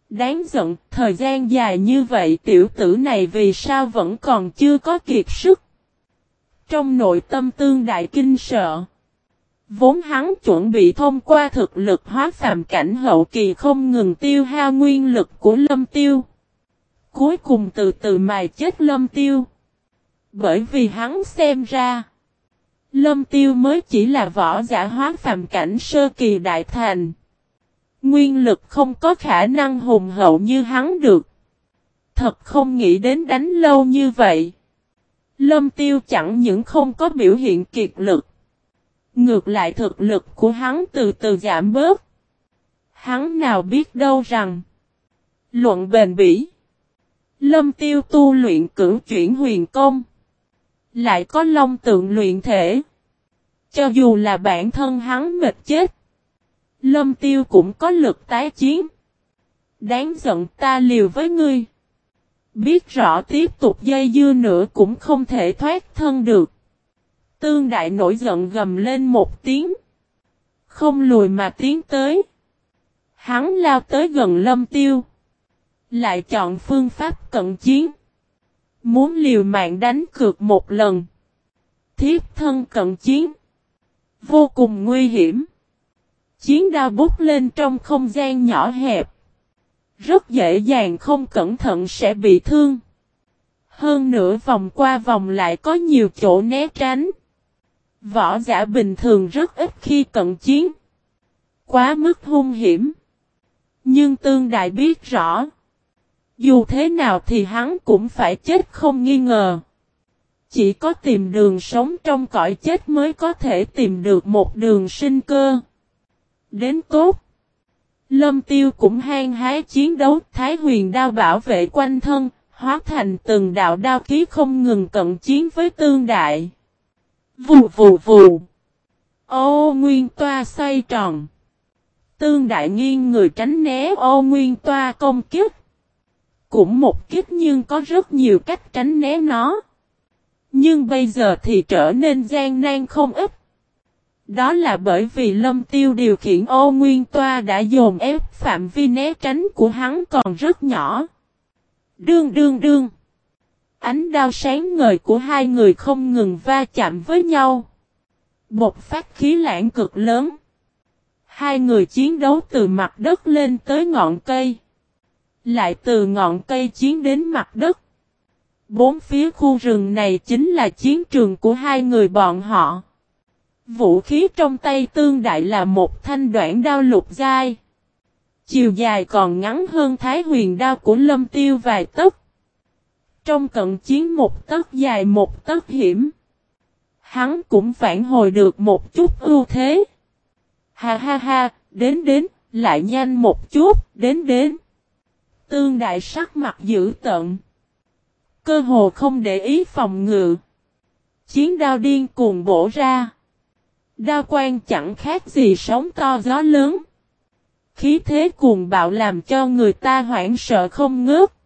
Đáng giận, thời gian dài như vậy tiểu tử này vì sao vẫn còn chưa có kiệt sức. Trong nội tâm tương đại kinh sợ. Vốn hắn chuẩn bị thông qua thực lực hóa phàm cảnh hậu kỳ không ngừng tiêu hao nguyên lực của lâm tiêu. Cuối cùng từ từ mài chết lâm tiêu. Bởi vì hắn xem ra. Lâm tiêu mới chỉ là võ giả hóa phàm cảnh sơ kỳ đại thành. Nguyên lực không có khả năng hùng hậu như hắn được. Thật không nghĩ đến đánh lâu như vậy. Lâm tiêu chẳng những không có biểu hiện kiệt lực. Ngược lại thực lực của hắn từ từ giảm bớt. Hắn nào biết đâu rằng. Luận bền bỉ. Lâm tiêu tu luyện cử chuyển huyền công. Lại có long tượng luyện thể. Cho dù là bản thân hắn mệt chết. Lâm tiêu cũng có lực tái chiến. Đáng giận ta liều với ngươi. Biết rõ tiếp tục dây dưa nữa cũng không thể thoát thân được. Tương đại nổi giận gầm lên một tiếng. Không lùi mà tiến tới. Hắn lao tới gần lâm tiêu. Lại chọn phương pháp cận chiến. Muốn liều mạng đánh cược một lần. Thiếp thân cận chiến. Vô cùng nguy hiểm. Chiến đao bút lên trong không gian nhỏ hẹp. Rất dễ dàng không cẩn thận sẽ bị thương. Hơn nữa vòng qua vòng lại có nhiều chỗ né tránh. Võ giả bình thường rất ít khi cận chiến. Quá mức hung hiểm. Nhưng tương đại biết rõ. Dù thế nào thì hắn cũng phải chết không nghi ngờ. Chỉ có tìm đường sống trong cõi chết mới có thể tìm được một đường sinh cơ. Đến tốt. Lâm tiêu cũng hang hái chiến đấu Thái huyền đao bảo vệ quanh thân, hóa thành từng đạo đao khí không ngừng cận chiến với tương đại. Vù vù vù. Ô nguyên toa xoay tròn. Tương đại nghiêng người tránh né ô nguyên toa công kích. Cũng một kích nhưng có rất nhiều cách tránh né nó. Nhưng bây giờ thì trở nên gian nan không ít. Đó là bởi vì lâm tiêu điều khiển ô nguyên toa đã dồn ép phạm vi né tránh của hắn còn rất nhỏ. Đương đương đương. Ánh đao sáng ngời của hai người không ngừng va chạm với nhau. Một phát khí lãng cực lớn. Hai người chiến đấu từ mặt đất lên tới ngọn cây. Lại từ ngọn cây chiến đến mặt đất. Bốn phía khu rừng này chính là chiến trường của hai người bọn họ. Vũ khí trong tay tương đại là một thanh đoạn đao lục dai. Chiều dài còn ngắn hơn thái huyền đao của lâm tiêu vài tấc. Trong cận chiến một tấc dài một tấc hiểm. Hắn cũng phản hồi được một chút ưu thế. Ha ha ha, đến đến, lại nhanh một chút, đến đến. Tương đại sắc mặt dữ tận. Cơ hồ không để ý phòng ngự. Chiến đao điên cuồng bổ ra. Đao quan chẳng khác gì sóng to gió lớn. Khí thế cuồng bạo làm cho người ta hoảng sợ không ngớt.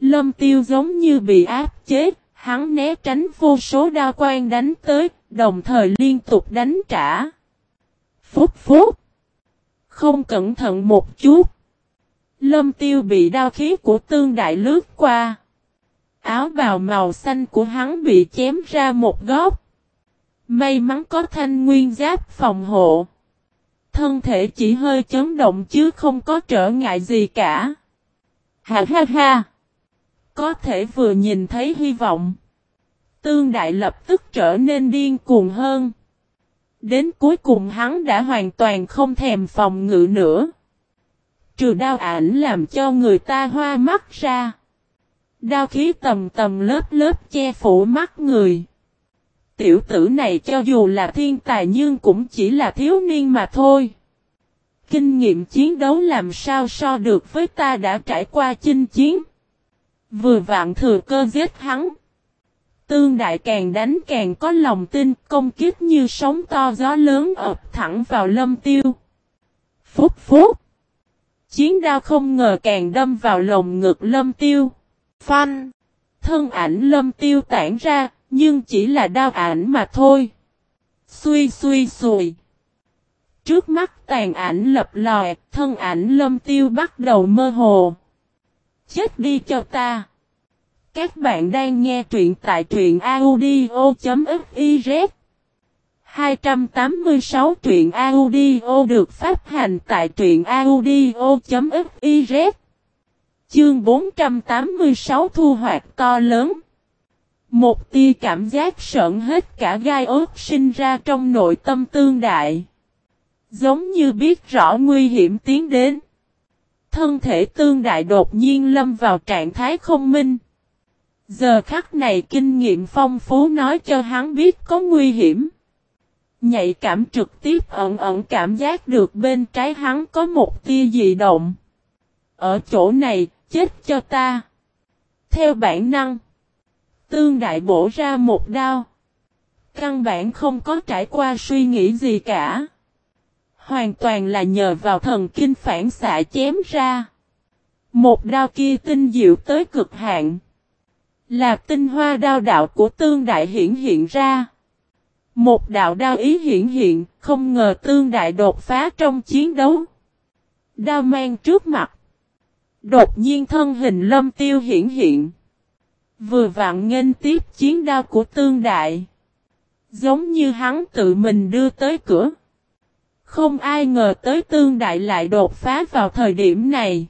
Lâm tiêu giống như bị áp chế, hắn né tránh vô số đao quan đánh tới, đồng thời liên tục đánh trả. Phúc phúc. Không cẩn thận một chút. Lâm tiêu bị đao khí của tương đại lướt qua. Áo bào màu xanh của hắn bị chém ra một góc. May mắn có thanh nguyên giáp phòng hộ. Thân thể chỉ hơi chấn động chứ không có trở ngại gì cả. Ha ha ha. Có thể vừa nhìn thấy hy vọng. Tương đại lập tức trở nên điên cuồng hơn. Đến cuối cùng hắn đã hoàn toàn không thèm phòng ngự nữa. Trừ đao ảnh làm cho người ta hoa mắt ra. Đao khí tầm tầm lớp lớp che phủ mắt người. Tiểu tử này cho dù là thiên tài nhưng cũng chỉ là thiếu niên mà thôi. Kinh nghiệm chiến đấu làm sao so được với ta đã trải qua chinh chiến. Vừa vạn thừa cơ giết hắn. Tương đại càng đánh càng có lòng tin công kích như sóng to gió lớn ập thẳng vào lâm tiêu. Phúc phúc. Chiến đao không ngờ càng đâm vào lồng ngực lâm tiêu. Phanh. Thân ảnh lâm tiêu tản ra, nhưng chỉ là đao ảnh mà thôi. Xuy xuy xùi. Trước mắt tàn ảnh lập lòi, thân ảnh lâm tiêu bắt đầu mơ hồ. Chết đi cho ta. Các bạn đang nghe truyện tại truyện audio.fiz 286 truyện audio được phát hành tại truyện audio.fiz Chương 486 thu hoạch to lớn. Một tia cảm giác sợn hết cả gai ớt sinh ra trong nội tâm tương đại. Giống như biết rõ nguy hiểm tiến đến. Thân thể tương đại đột nhiên lâm vào trạng thái không minh Giờ khắc này kinh nghiệm phong phú nói cho hắn biết có nguy hiểm. Nhạy cảm trực tiếp ẩn ẩn cảm giác được bên trái hắn có một tia dị động. Ở chỗ này, chết cho ta. Theo bản năng, tương đại bổ ra một đao. Căn bản không có trải qua suy nghĩ gì cả. Hoàn toàn là nhờ vào thần kinh phản xạ chém ra. Một đao kia tinh diệu tới cực hạn. Là tinh hoa đao đạo của tương đại hiển hiện ra. Một đạo đao ý hiển hiện, không ngờ tương đại đột phá trong chiến đấu. Đao mang trước mặt. Đột nhiên thân hình lâm tiêu hiển hiện. Vừa vặn nghênh tiếp chiến đao của tương đại. Giống như hắn tự mình đưa tới cửa. Không ai ngờ tới tương đại lại đột phá vào thời điểm này.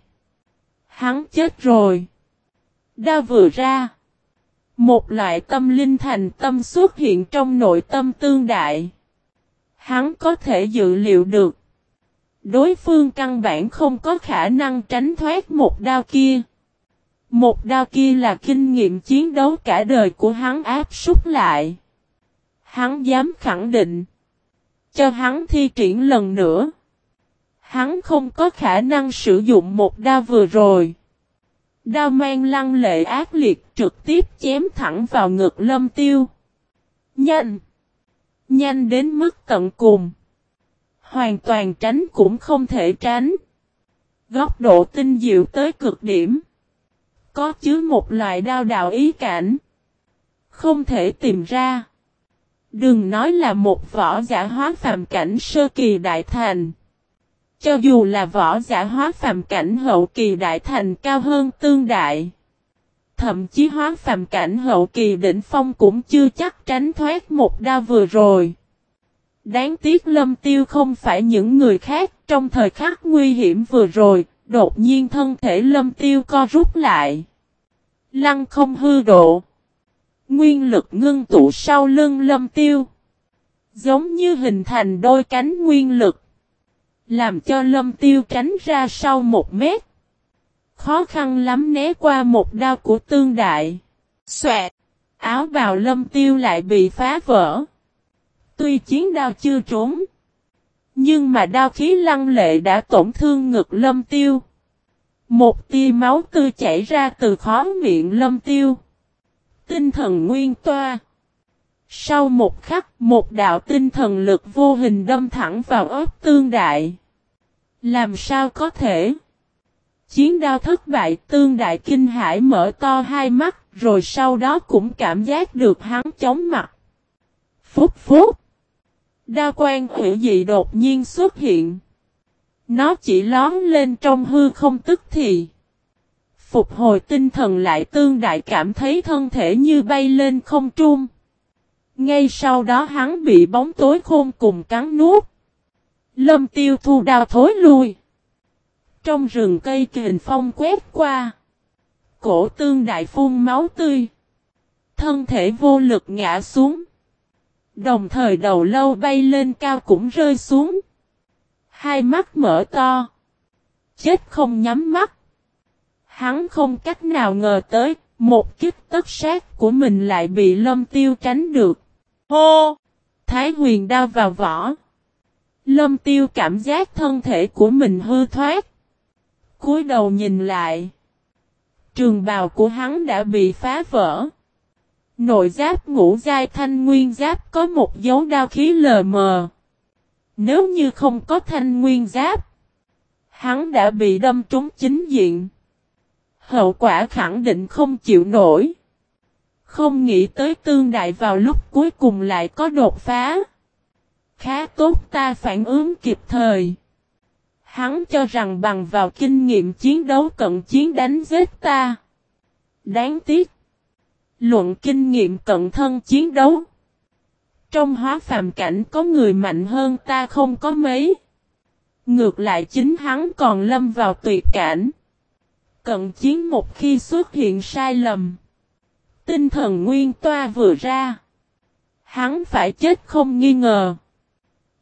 Hắn chết rồi. đa vừa ra. Một loại tâm linh thành tâm xuất hiện trong nội tâm tương đại. Hắn có thể dự liệu được. Đối phương căn bản không có khả năng tránh thoát một đao kia. Một đao kia là kinh nghiệm chiến đấu cả đời của hắn áp súc lại. Hắn dám khẳng định. Cho hắn thi triển lần nữa. Hắn không có khả năng sử dụng một đao vừa rồi. Đao mang lăng lệ ác liệt trực tiếp chém thẳng vào ngực lâm tiêu. Nhanh! Nhanh đến mức tận cùng. Hoàn toàn tránh cũng không thể tránh. Góc độ tinh diệu tới cực điểm. Có chứa một loại đao đạo ý cảnh. Không thể tìm ra. Đừng nói là một võ giả hóa phàm cảnh sơ kỳ đại thành. Cho dù là võ giả hóa phàm cảnh hậu kỳ đại thành cao hơn tương đại. Thậm chí hóa phàm cảnh hậu kỳ đỉnh phong cũng chưa chắc tránh thoát một đao vừa rồi. Đáng tiếc lâm tiêu không phải những người khác trong thời khắc nguy hiểm vừa rồi, đột nhiên thân thể lâm tiêu co rút lại. Lăng không hư độ. Nguyên lực ngưng tụ sau lưng lâm tiêu. Giống như hình thành đôi cánh nguyên lực. Làm cho lâm tiêu tránh ra sau một mét. Khó khăn lắm né qua một đao của tương đại. Xoẹt. Áo bào lâm tiêu lại bị phá vỡ. Tuy chiến đao chưa trốn. Nhưng mà đao khí lăng lệ đã tổn thương ngực lâm tiêu. Một tia máu tươi chảy ra từ khó miệng lâm tiêu. Tinh thần nguyên toa. Sau một khắc, một đạo tinh thần lực vô hình đâm thẳng vào ớt tương đại. Làm sao có thể? Chiến đao thất bại tương đại kinh hải mở to hai mắt, rồi sau đó cũng cảm giác được hắn chóng mặt. Phúc phúc. Đao quan hữu dị đột nhiên xuất hiện. Nó chỉ lón lên trong hư không tức thì. Phục hồi tinh thần lại tương đại cảm thấy thân thể như bay lên không trung. Ngay sau đó hắn bị bóng tối khôn cùng cắn nuốt. Lâm tiêu thu đao thối lui. Trong rừng cây kình phong quét qua. Cổ tương đại phun máu tươi. Thân thể vô lực ngã xuống. Đồng thời đầu lâu bay lên cao cũng rơi xuống. Hai mắt mở to. Chết không nhắm mắt. Hắn không cách nào ngờ tới, một kích tất sát của mình lại bị lâm tiêu tránh được. Hô! Thái huyền đao vào vỏ. Lâm tiêu cảm giác thân thể của mình hư thoát. cúi đầu nhìn lại. Trường bào của hắn đã bị phá vỡ. Nội giáp ngũ giai thanh nguyên giáp có một dấu đao khí lờ mờ. Nếu như không có thanh nguyên giáp, hắn đã bị đâm trúng chính diện. Hậu quả khẳng định không chịu nổi. Không nghĩ tới tương đại vào lúc cuối cùng lại có đột phá. Khá tốt ta phản ứng kịp thời. Hắn cho rằng bằng vào kinh nghiệm chiến đấu cận chiến đánh giết ta. Đáng tiếc. Luận kinh nghiệm cận thân chiến đấu. Trong hóa phàm cảnh có người mạnh hơn ta không có mấy. Ngược lại chính hắn còn lâm vào tuyệt cảnh. Cận chiến một khi xuất hiện sai lầm. Tinh thần nguyên toa vừa ra. Hắn phải chết không nghi ngờ.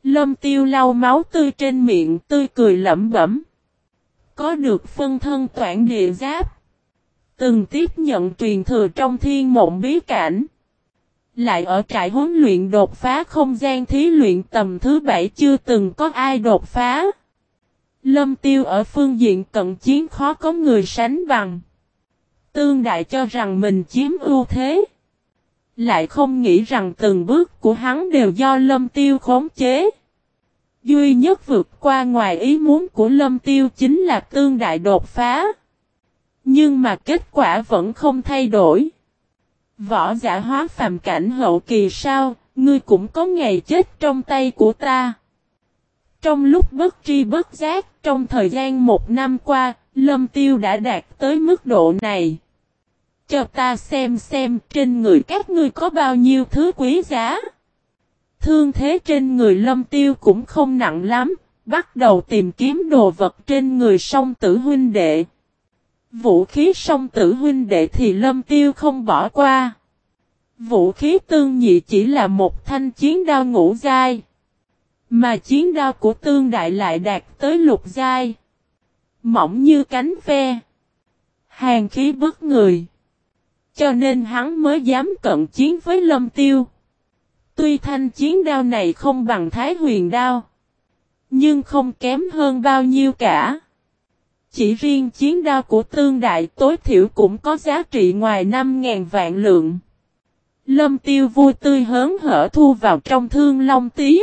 Lâm tiêu lau máu tươi trên miệng tươi cười lẩm bẩm. Có được phân thân toản địa giáp. Từng tiếp nhận truyền thừa trong thiên mộng bí cảnh. Lại ở trại huấn luyện đột phá không gian thí luyện tầm thứ bảy chưa từng có ai đột phá. Lâm tiêu ở phương diện cận chiến khó có người sánh bằng. Tương đại cho rằng mình chiếm ưu thế. Lại không nghĩ rằng từng bước của hắn đều do lâm tiêu khống chế. Duy nhất vượt qua ngoài ý muốn của lâm tiêu chính là tương đại đột phá. Nhưng mà kết quả vẫn không thay đổi. Võ giả hóa phàm cảnh hậu kỳ sao, ngươi cũng có ngày chết trong tay của ta. Trong lúc bất tri bất giác, trong thời gian một năm qua, Lâm Tiêu đã đạt tới mức độ này. Cho ta xem xem trên người các ngươi có bao nhiêu thứ quý giá. Thương thế trên người Lâm Tiêu cũng không nặng lắm, bắt đầu tìm kiếm đồ vật trên người song tử huynh đệ. Vũ khí song tử huynh đệ thì Lâm Tiêu không bỏ qua. Vũ khí tương nhị chỉ là một thanh chiến đao ngũ giai. Mà chiến đao của tương đại lại đạt tới lục giai. Mỏng như cánh ve. Hàng khí bức người. Cho nên hắn mới dám cận chiến với lâm tiêu. Tuy thanh chiến đao này không bằng thái huyền đao. Nhưng không kém hơn bao nhiêu cả. Chỉ riêng chiến đao của tương đại tối thiểu cũng có giá trị ngoài 5.000 vạn lượng. Lâm tiêu vui tươi hớn hở thu vào trong thương long tí.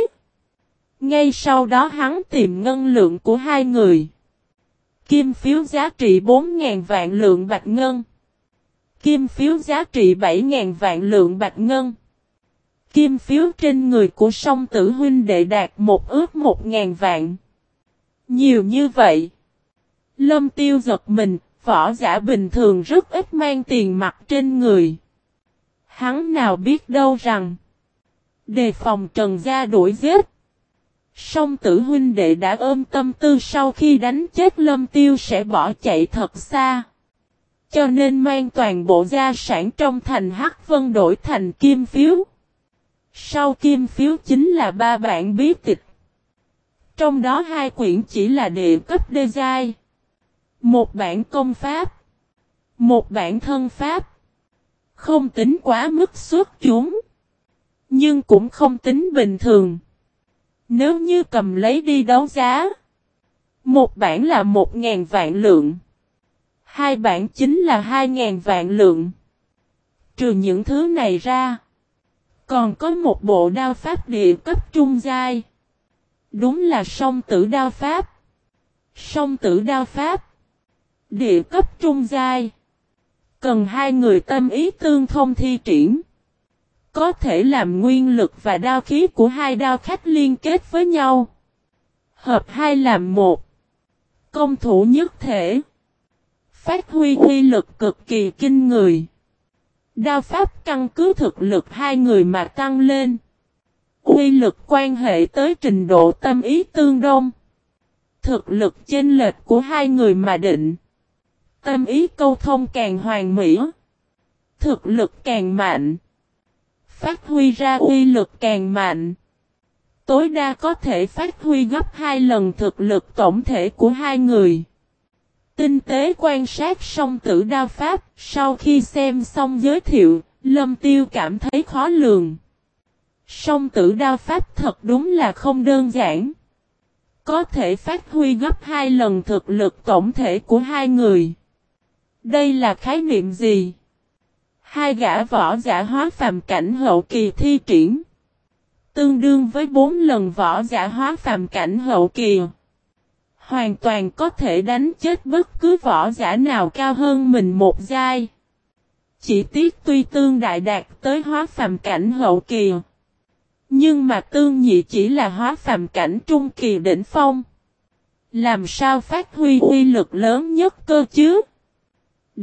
Ngay sau đó hắn tìm ngân lượng của hai người. Kim phiếu giá trị 4.000 vạn lượng bạch ngân. Kim phiếu giá trị 7.000 vạn lượng bạch ngân. Kim phiếu trên người của song tử huynh đệ đạt một ước 1.000 vạn. Nhiều như vậy. Lâm tiêu giật mình, võ giả bình thường rất ít mang tiền mặt trên người. Hắn nào biết đâu rằng. Đề phòng trần gia đuổi giết. Song tử huynh đệ đã ôm tâm tư sau khi đánh chết lâm tiêu sẽ bỏ chạy thật xa. Cho nên mang toàn bộ gia sản trong thành Hắc Vân đổi thành kim phiếu. Sau kim phiếu chính là ba bản bí tịch. Trong đó hai quyển chỉ là địa cấp đê giai. Một bản công pháp. Một bản thân pháp. Không tính quá mức xuất chúng. Nhưng cũng không tính bình thường. Nếu như cầm lấy đi đấu giá. Một bản là một ngàn vạn lượng. Hai bản chính là hai ngàn vạn lượng. Trừ những thứ này ra. Còn có một bộ đao pháp địa cấp trung giai. Đúng là song tử đao pháp. Song tử đao pháp. Địa cấp trung giai. Cần hai người tâm ý tương thông thi triển. Có thể làm nguyên lực và đao khí của hai đao khách liên kết với nhau. Hợp hai làm một. Công thủ nhất thể. Phát huy huy lực cực kỳ kinh người. Đao pháp căn cứ thực lực hai người mà tăng lên. Uy lực quan hệ tới trình độ tâm ý tương đông. Thực lực chênh lệch của hai người mà định. Tâm ý câu thông càng hoàn mỹ. Thực lực càng mạnh. Phát huy ra uy lực càng mạnh. Tối đa có thể phát huy gấp hai lần thực lực tổng thể của hai người. Tinh tế quan sát song tử đao pháp, sau khi xem xong giới thiệu, Lâm Tiêu cảm thấy khó lường. Song tử đao pháp thật đúng là không đơn giản. Có thể phát huy gấp hai lần thực lực tổng thể của hai người. Đây là khái niệm gì? Hai gã võ giả hóa phàm cảnh hậu kỳ thi triển. Tương đương với bốn lần võ giả hóa phàm cảnh hậu kỳ. Hoàn toàn có thể đánh chết bất cứ võ giả nào cao hơn mình một giai. Chỉ tiếc tuy tương đại đạt tới hóa phàm cảnh hậu kỳ. Nhưng mà tương nhị chỉ là hóa phàm cảnh trung kỳ đỉnh phong. Làm sao phát huy uy lực lớn nhất cơ chứ?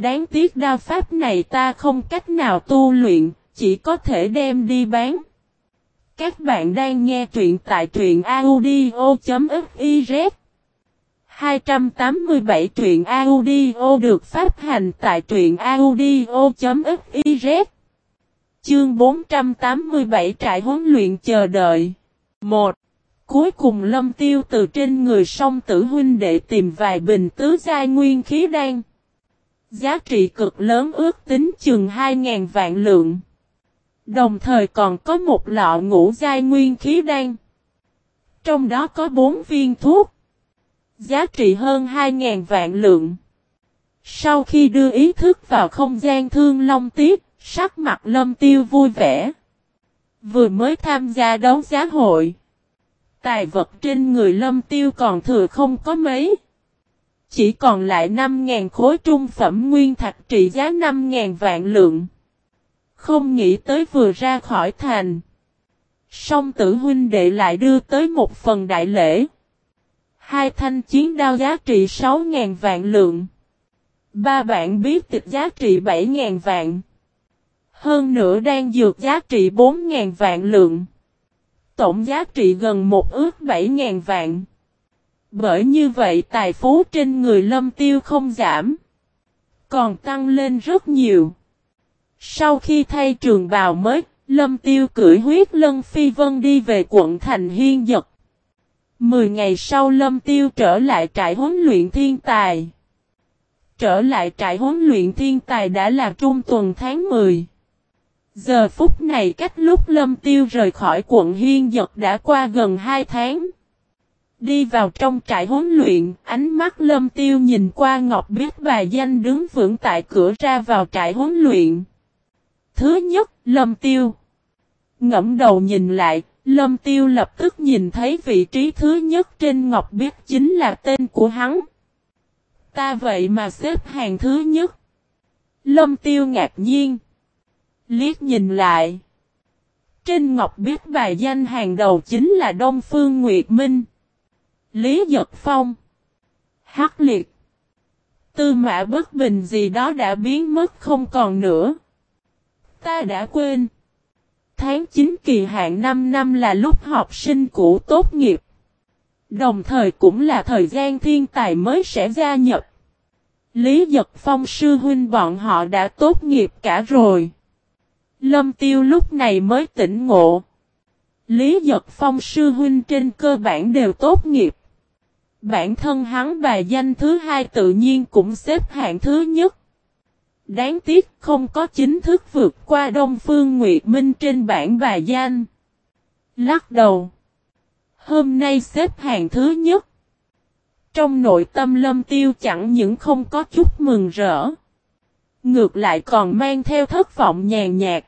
Đáng tiếc đao pháp này ta không cách nào tu luyện, chỉ có thể đem đi bán. Các bạn đang nghe truyện tại truyện audio.fiz 287 truyện audio được phát hành tại truyện audio.fiz Chương 487 trại huấn luyện chờ đợi 1. Cuối cùng lâm tiêu từ trên người sông tử huynh để tìm vài bình tứ giai nguyên khí đan. Giá trị cực lớn ước tính chừng 2.000 vạn lượng. Đồng thời còn có một lọ ngũ giai nguyên khí đan. Trong đó có 4 viên thuốc. Giá trị hơn 2.000 vạn lượng. Sau khi đưa ý thức vào không gian thương long tiếp, sắc mặt lâm tiêu vui vẻ. Vừa mới tham gia đấu giá hội. Tài vật trên người lâm tiêu còn thừa không có mấy. Chỉ còn lại 5.000 khối trung phẩm nguyên thạch trị giá 5.000 vạn lượng. Không nghĩ tới vừa ra khỏi thành. Song tử huynh đệ lại đưa tới một phần đại lễ. Hai thanh chiến đao giá trị 6.000 vạn lượng. Ba bạn biết tịch giá trị 7.000 vạn. Hơn nữa đang dược giá trị 4.000 vạn lượng. Tổng giá trị gần một ước 7.000 vạn. Bởi như vậy tài phú trên người lâm tiêu không giảm. Còn tăng lên rất nhiều. Sau khi thay trường bào mới, lâm tiêu cưỡi huyết lân phi vân đi về quận thành hiên dật. Mười ngày sau lâm tiêu trở lại trại huấn luyện thiên tài. Trở lại trại huấn luyện thiên tài đã là trung tuần tháng 10. Giờ phút này cách lúc lâm tiêu rời khỏi quận hiên dật đã qua gần 2 tháng. Đi vào trong trại huấn luyện, ánh mắt lâm tiêu nhìn qua ngọc biết bài danh đứng vững tại cửa ra vào trại huấn luyện. Thứ nhất, lâm tiêu. Ngẫm đầu nhìn lại, Lâm Tiêu lập tức nhìn thấy vị trí thứ nhất trên ngọc biết chính là tên của hắn. Ta vậy mà xếp hàng thứ nhất. Lâm Tiêu ngạc nhiên. Liếc nhìn lại. Trên ngọc biết bài danh hàng đầu chính là Đông Phương Nguyệt Minh. Lý Giật Phong. Hắc Liệt. Tư mã bất bình gì đó đã biến mất không còn nữa. Ta đã quên. Tháng 9 kỳ hạn 5 năm là lúc học sinh cũ tốt nghiệp. Đồng thời cũng là thời gian thiên tài mới sẽ gia nhập. Lý Giật Phong sư huynh bọn họ đã tốt nghiệp cả rồi. Lâm Tiêu lúc này mới tỉnh ngộ. Lý Giật Phong sư huynh trên cơ bản đều tốt nghiệp. Bản thân hắn bài danh thứ hai tự nhiên cũng xếp hạng thứ nhất. Đáng tiếc không có chính thức vượt qua Đông Phương Nguyệt Minh trên bảng bài danh. Lắc đầu. Hôm nay xếp hạng thứ nhất. Trong nội tâm lâm tiêu chẳng những không có chút mừng rỡ. Ngược lại còn mang theo thất vọng nhàn nhạt.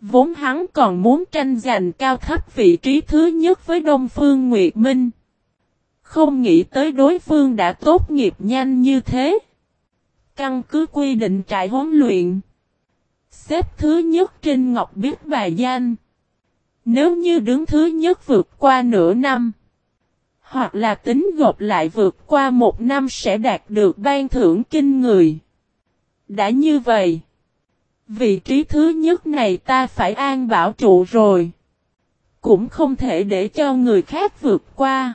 Vốn hắn còn muốn tranh giành cao thấp vị trí thứ nhất với Đông Phương Nguyệt Minh. Không nghĩ tới đối phương đã tốt nghiệp nhanh như thế. Căn cứ quy định trại huấn luyện. Xếp thứ nhất trên ngọc biết bài danh. Nếu như đứng thứ nhất vượt qua nửa năm. Hoặc là tính gộp lại vượt qua một năm sẽ đạt được ban thưởng kinh người. Đã như vậy. Vị trí thứ nhất này ta phải an bảo trụ rồi. Cũng không thể để cho người khác vượt qua.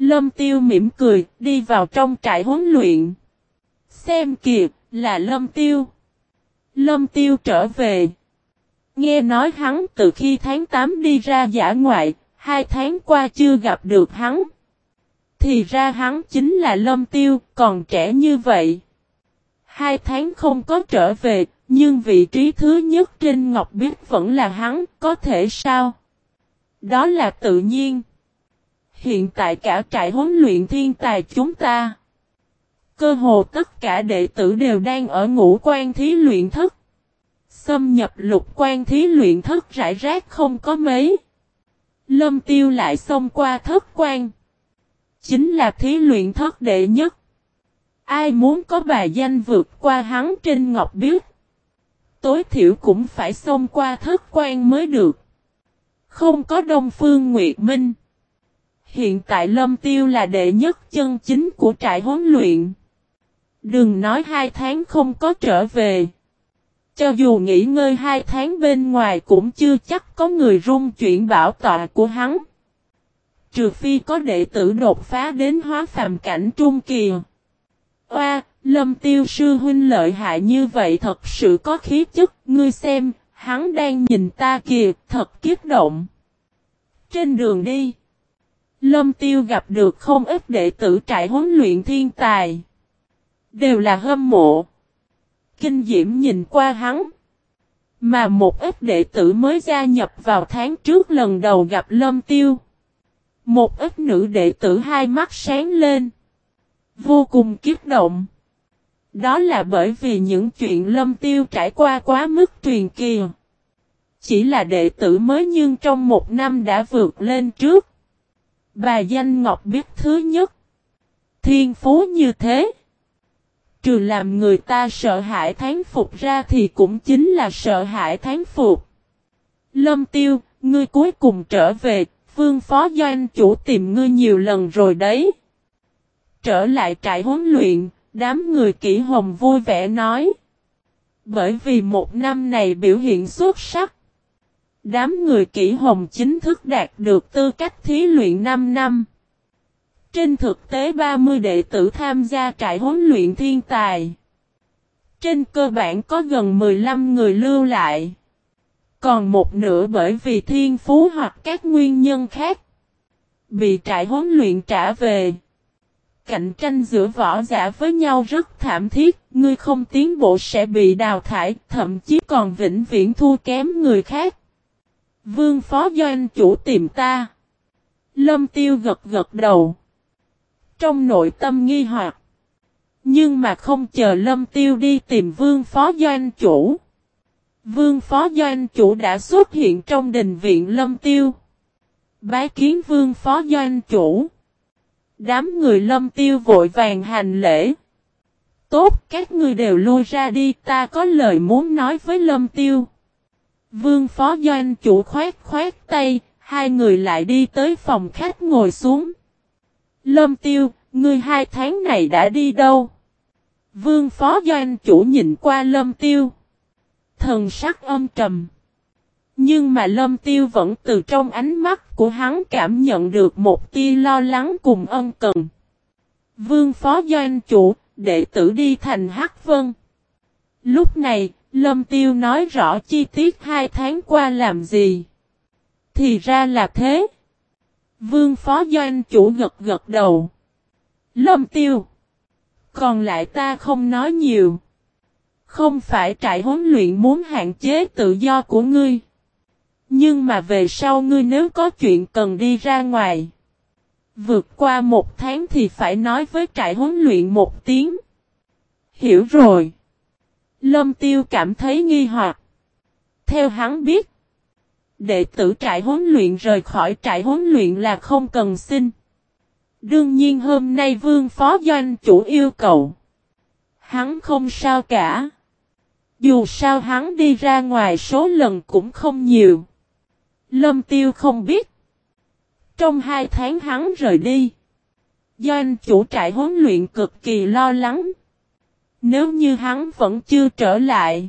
Lâm Tiêu mỉm cười, đi vào trong trại huấn luyện. Xem kìa, là Lâm Tiêu. Lâm Tiêu trở về. Nghe nói hắn từ khi tháng 8 đi ra giả ngoại, hai tháng qua chưa gặp được hắn. Thì ra hắn chính là Lâm Tiêu, còn trẻ như vậy. Hai tháng không có trở về, nhưng vị trí thứ nhất trên Ngọc Biết vẫn là hắn, có thể sao? Đó là tự nhiên. Hiện tại cả trại huấn luyện thiên tài chúng ta. Cơ hồ tất cả đệ tử đều đang ở ngũ quan thí luyện thất. Xâm nhập lục quan thí luyện thất rải rác không có mấy. Lâm tiêu lại xông qua thất quan. Chính là thí luyện thất đệ nhất. Ai muốn có bài danh vượt qua hắn trên ngọc biết. Tối thiểu cũng phải xông qua thất quan mới được. Không có Đông Phương Nguyệt Minh. Hiện tại Lâm Tiêu là đệ nhất chân chính của trại huấn luyện. Đừng nói hai tháng không có trở về. Cho dù nghỉ ngơi hai tháng bên ngoài cũng chưa chắc có người rung chuyển bảo tọa của hắn. Trừ phi có đệ tử đột phá đến hóa phàm cảnh trung kỳ. Oa, lâm tiêu sư huynh lợi hại như vậy thật sự có khí chất, ngươi xem, hắn đang nhìn ta kìa, thật kiếp động. Trên đường đi, lâm tiêu gặp được không ít đệ tử trại huấn luyện thiên tài. Đều là hâm mộ. Kinh diễm nhìn qua hắn. Mà một ít đệ tử mới gia nhập vào tháng trước lần đầu gặp Lâm Tiêu. Một ít nữ đệ tử hai mắt sáng lên. Vô cùng kiếp động. Đó là bởi vì những chuyện Lâm Tiêu trải qua quá mức truyền kỳ. Chỉ là đệ tử mới nhưng trong một năm đã vượt lên trước. Bà danh Ngọc biết thứ nhất. Thiên phú như thế. Trừ làm người ta sợ hãi tháng phục ra thì cũng chính là sợ hãi tháng phục. Lâm tiêu, ngươi cuối cùng trở về, phương phó doanh chủ tìm ngươi nhiều lần rồi đấy. Trở lại trại huấn luyện, đám người kỹ hồng vui vẻ nói. Bởi vì một năm này biểu hiện xuất sắc. Đám người kỹ hồng chính thức đạt được tư cách thí luyện 5 năm. Trên thực tế 30 đệ tử tham gia trại huấn luyện thiên tài. Trên cơ bản có gần 15 người lưu lại. Còn một nửa bởi vì thiên phú hoặc các nguyên nhân khác. Bị trại huấn luyện trả về. Cạnh tranh giữa võ giả với nhau rất thảm thiết. Ngươi không tiến bộ sẽ bị đào thải. Thậm chí còn vĩnh viễn thua kém người khác. Vương phó doanh chủ tìm ta. Lâm tiêu gật gật đầu trong nội tâm nghi hoặc. Nhưng mà không chờ Lâm Tiêu đi tìm Vương Phó Doanh Chủ. Vương Phó Doanh Chủ đã xuất hiện trong đình viện Lâm Tiêu. Bái kiến vương phó doanh chủ. Đám người lâm tiêu vội vàng hành lễ. Tốt, các ngươi đều lui ra đi, ta có lời muốn nói với lâm tiêu. Vương phó doanh chủ khoát khoát tay, hai người lại đi tới phòng khách ngồi xuống. Lâm tiêu, ngươi hai tháng này đã đi đâu? Vương phó doanh chủ nhìn qua lâm tiêu. Thần sắc âm trầm. Nhưng mà lâm tiêu vẫn từ trong ánh mắt của hắn cảm nhận được một tia lo lắng cùng ân cần. Vương phó doanh chủ, đệ tử đi thành Hắc Vân. Lúc này, lâm tiêu nói rõ chi tiết hai tháng qua làm gì. Thì ra là thế. Vương phó doanh chủ gật gật đầu. Lâm tiêu. Còn lại ta không nói nhiều. Không phải trại huấn luyện muốn hạn chế tự do của ngươi. Nhưng mà về sau ngươi nếu có chuyện cần đi ra ngoài. Vượt qua một tháng thì phải nói với trại huấn luyện một tiếng. Hiểu rồi. Lâm Tiêu cảm thấy nghi hoặc. Theo hắn biết. Đệ tử trại huấn luyện rời khỏi trại huấn luyện là không cần xin. Đương nhiên hôm nay vương phó doanh chủ yêu cầu. Hắn không sao cả. Dù sao hắn đi ra ngoài số lần cũng không nhiều. Lâm tiêu không biết. Trong hai tháng hắn rời đi. Doanh chủ trại huấn luyện cực kỳ lo lắng. Nếu như hắn vẫn chưa trở lại.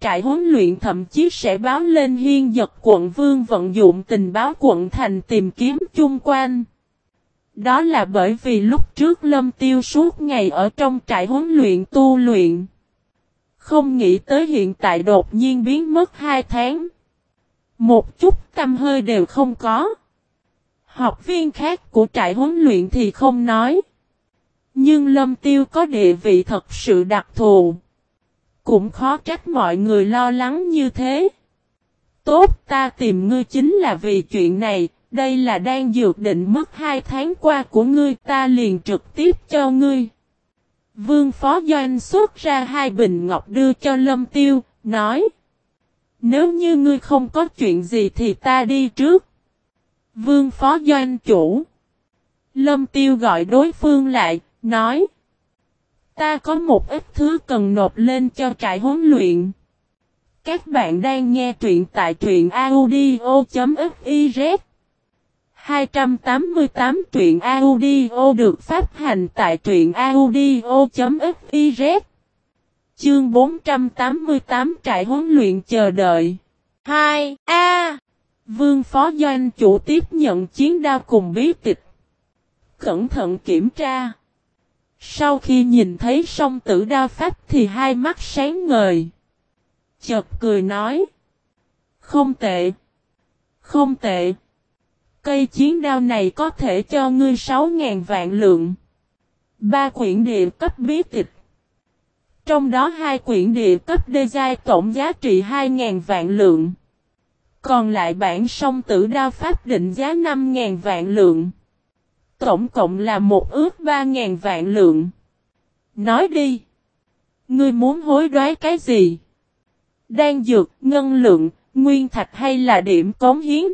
Trại huấn luyện thậm chí sẽ báo lên hiên giật quận vương vận dụng tình báo quận thành tìm kiếm chung quanh. Đó là bởi vì lúc trước lâm tiêu suốt ngày ở trong trại huấn luyện tu luyện. Không nghĩ tới hiện tại đột nhiên biến mất hai tháng. Một chút tâm hơi đều không có. Học viên khác của trại huấn luyện thì không nói. Nhưng lâm tiêu có địa vị thật sự đặc thù. Cũng khó trách mọi người lo lắng như thế. Tốt ta tìm ngươi chính là vì chuyện này, đây là đang dược định mất hai tháng qua của ngươi ta liền trực tiếp cho ngươi. Vương Phó Doanh xuất ra hai bình ngọc đưa cho Lâm Tiêu, nói. Nếu như ngươi không có chuyện gì thì ta đi trước. Vương Phó Doanh chủ. Lâm Tiêu gọi đối phương lại, nói. Ta có một ít thứ cần nộp lên cho trại huấn luyện. Các bạn đang nghe truyện tại truyện audio.fiz 288 truyện audio được phát hành tại truyện audio.fiz Chương 488 trại huấn luyện chờ đợi 2. A. Vương Phó Doanh chủ tiếp nhận chiến đao cùng bí tịch. Cẩn thận kiểm tra. Sau khi nhìn thấy song tử đa pháp thì hai mắt sáng ngời. Chợt cười nói. Không tệ. Không tệ. Cây chiến đao này có thể cho ngươi 6.000 vạn lượng. Ba quyển địa cấp bí tịch. Trong đó hai quyển địa cấp đê giai tổng giá trị 2.000 vạn lượng. Còn lại bản song tử đao pháp định giá 5.000 vạn lượng. Tổng cộng là một ước ba ngàn vạn lượng. Nói đi. Ngươi muốn hối đoái cái gì? Đang dược, ngân lượng, nguyên thạch hay là điểm cống hiến?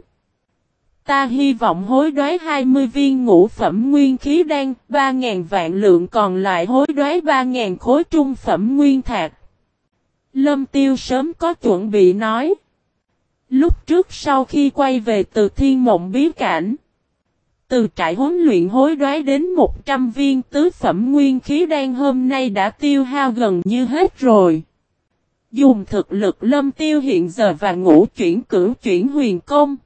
Ta hy vọng hối đoái 20 viên ngũ phẩm nguyên khí đan, 3.000 vạn lượng còn lại hối đoái 3.000 khối trung phẩm nguyên thạch. Lâm Tiêu sớm có chuẩn bị nói. Lúc trước sau khi quay về từ thiên mộng bí cảnh. Từ trại huấn luyện hối đoái đến 100 viên tứ phẩm nguyên khí đan hôm nay đã tiêu hao gần như hết rồi. Dùng thực lực lâm tiêu hiện giờ và ngũ chuyển cửu chuyển huyền công,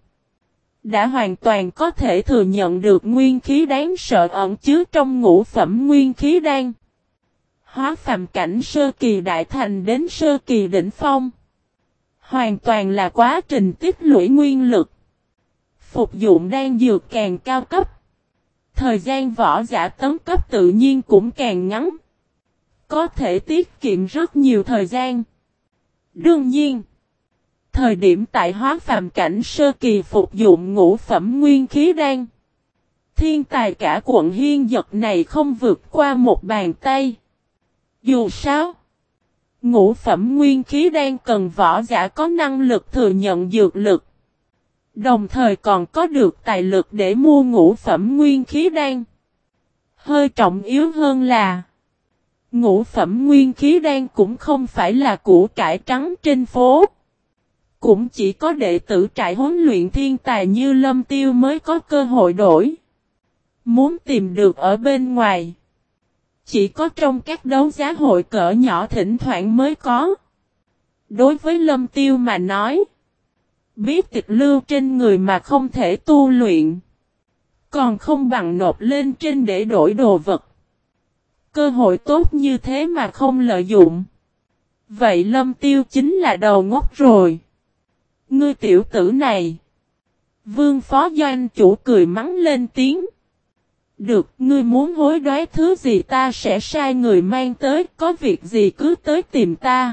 đã hoàn toàn có thể thừa nhận được nguyên khí đáng sợ ẩn chứa trong ngũ phẩm nguyên khí đan. Hóa phàm cảnh sơ kỳ đại thành đến sơ kỳ đỉnh phong. Hoàn toàn là quá trình tích lũy nguyên lực. Phục dụng đan dược càng cao cấp. Thời gian võ giả tấn cấp tự nhiên cũng càng ngắn. Có thể tiết kiệm rất nhiều thời gian. Đương nhiên. Thời điểm tại hóa phàm cảnh sơ kỳ phục dụng ngũ phẩm nguyên khí đan. Thiên tài cả quận hiên giật này không vượt qua một bàn tay. Dù sao, ngũ phẩm nguyên khí đan cần võ giả có năng lực thừa nhận dược lực. Đồng thời còn có được tài lực để mua ngũ phẩm nguyên khí đan. Hơi trọng yếu hơn là, Ngũ phẩm nguyên khí đan cũng không phải là củ cải trắng trên phố. Cũng chỉ có đệ tử trại huấn luyện thiên tài như Lâm Tiêu mới có cơ hội đổi. Muốn tìm được ở bên ngoài. Chỉ có trong các đấu giá hội cỡ nhỏ thỉnh thoảng mới có. Đối với Lâm Tiêu mà nói. Biết tịch lưu trên người mà không thể tu luyện. Còn không bằng nộp lên trên để đổi đồ vật. Cơ hội tốt như thế mà không lợi dụng. Vậy lâm tiêu chính là đầu ngốc rồi. Ngươi tiểu tử này. Vương phó doanh chủ cười mắng lên tiếng. Được, ngươi muốn hối đoái thứ gì ta sẽ sai người mang tới, có việc gì cứ tới tìm ta.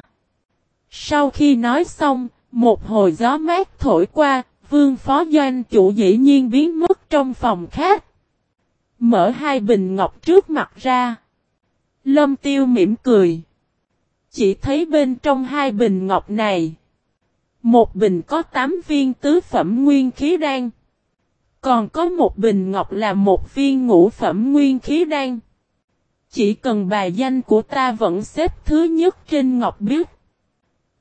Sau khi nói xong, một hồi gió mát thổi qua, vương phó doanh chủ dĩ nhiên biến mất trong phòng khác. Mở hai bình ngọc trước mặt ra. Lâm tiêu mỉm cười. Chỉ thấy bên trong hai bình ngọc này. Một bình có 8 viên tứ phẩm nguyên khí đan. Còn có một bình ngọc là một viên ngũ phẩm nguyên khí đan. Chỉ cần bài danh của ta vẫn xếp thứ nhất trên ngọc biết.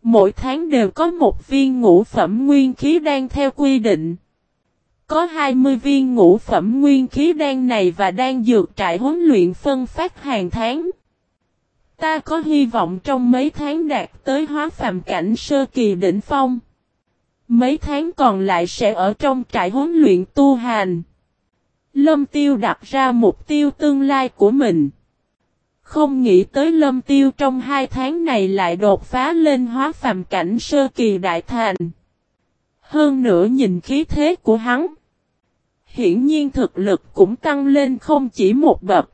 Mỗi tháng đều có một viên ngũ phẩm nguyên khí đan theo quy định. Có 20 viên ngũ phẩm nguyên khí đan này và đang dược trại huấn luyện phân phát hàng tháng. Ta có hy vọng trong mấy tháng đạt tới hóa phàm cảnh sơ kỳ đỉnh phong. Mấy tháng còn lại sẽ ở trong trại huấn luyện tu hành. Lâm Tiêu đặt ra mục tiêu tương lai của mình. Không nghĩ tới Lâm Tiêu trong hai tháng này lại đột phá lên hóa phàm cảnh sơ kỳ đại thành. Hơn nữa nhìn khí thế của hắn. Hiển nhiên thực lực cũng tăng lên không chỉ một bậc.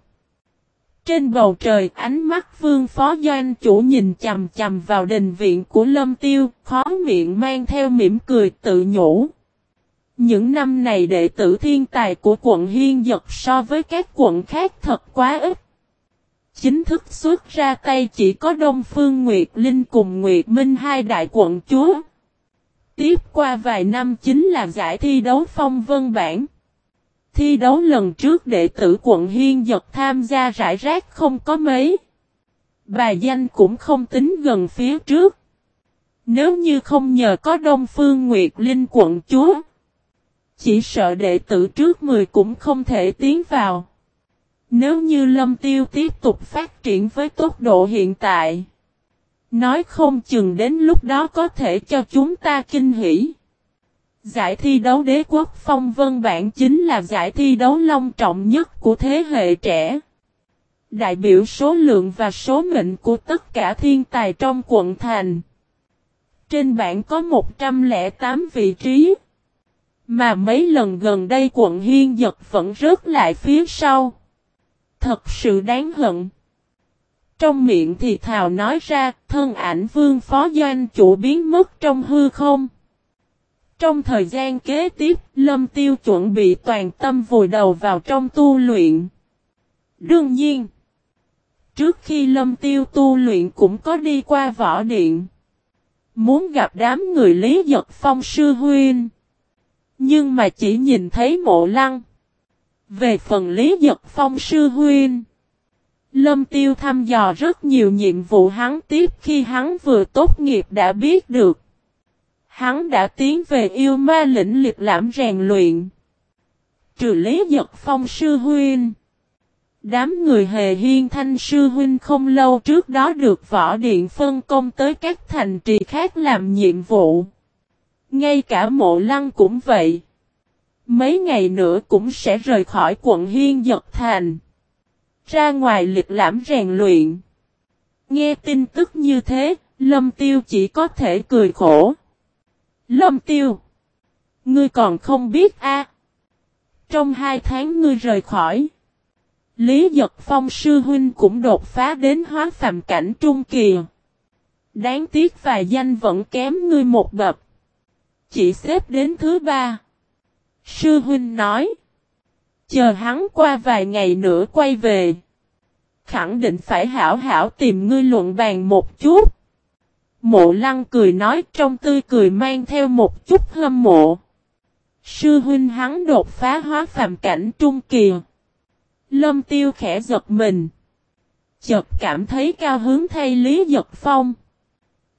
Trên bầu trời ánh mắt vương phó doanh chủ nhìn chầm chầm vào đình viện của Lâm Tiêu, khó miệng mang theo mỉm cười tự nhủ. Những năm này đệ tử thiên tài của quận Hiên Dật so với các quận khác thật quá ít. Chính thức xuất ra tay chỉ có Đông Phương Nguyệt Linh cùng Nguyệt Minh hai đại quận chúa. Tiếp qua vài năm chính là giải thi đấu phong vân bản. Thi đấu lần trước đệ tử quận Hiên Dật tham gia rải rác không có mấy. Bà danh cũng không tính gần phía trước. Nếu như không nhờ có Đông Phương Nguyệt Linh quận chúa. Chỉ sợ đệ tử trước 10 cũng không thể tiến vào. Nếu như Lâm Tiêu tiếp tục phát triển với tốc độ hiện tại. Nói không chừng đến lúc đó có thể cho chúng ta kinh hỉ. Giải thi đấu đế quốc phong vân bản chính là giải thi đấu long trọng nhất của thế hệ trẻ. Đại biểu số lượng và số mệnh của tất cả thiên tài trong quận thành. Trên bảng có 108 vị trí. Mà mấy lần gần đây quận Hiên Giật vẫn rớt lại phía sau. Thật sự đáng hận. Trong miệng thì thào nói ra, thân ảnh vương phó doanh chủ biến mất trong hư không. Trong thời gian kế tiếp, Lâm Tiêu chuẩn bị toàn tâm vùi đầu vào trong tu luyện. Đương nhiên, trước khi Lâm Tiêu tu luyện cũng có đi qua võ điện. Muốn gặp đám người Lý Giật Phong sư huynh. Nhưng mà chỉ nhìn thấy mộ lăng. Về phần Lý Giật Phong sư huynh. Lâm Tiêu thăm dò rất nhiều nhiệm vụ hắn tiếp khi hắn vừa tốt nghiệp đã biết được. Hắn đã tiến về yêu ma lĩnh liệt lãm rèn luyện. Trừ Lý Giật Phong sư huynh. Đám người hề hiên thanh sư huynh không lâu trước đó được võ điện phân công tới các thành trì khác làm nhiệm vụ. Ngay cả mộ lăng cũng vậy. Mấy ngày nữa cũng sẽ rời khỏi quận hiên giật thành. Ra ngoài liệt lãm rèn luyện. Nghe tin tức như thế, lâm tiêu chỉ có thể cười khổ. Lâm tiêu. Ngươi còn không biết a Trong hai tháng ngươi rời khỏi. Lý Giật Phong sư huynh cũng đột phá đến hóa phàm cảnh trung kỳ. Đáng tiếc vài danh vẫn kém ngươi một bậc. Chỉ xếp đến thứ ba. Sư huynh nói. Chờ hắn qua vài ngày nữa quay về. Khẳng định phải hảo hảo tìm ngươi luận bàn một chút. Mộ lăng cười nói trong tươi cười mang theo một chút hâm mộ. Sư huynh hắn đột phá hóa phàm cảnh trung kỳ. Lâm tiêu khẽ giật mình. Chợt cảm thấy cao hứng thay Lý Giật Phong.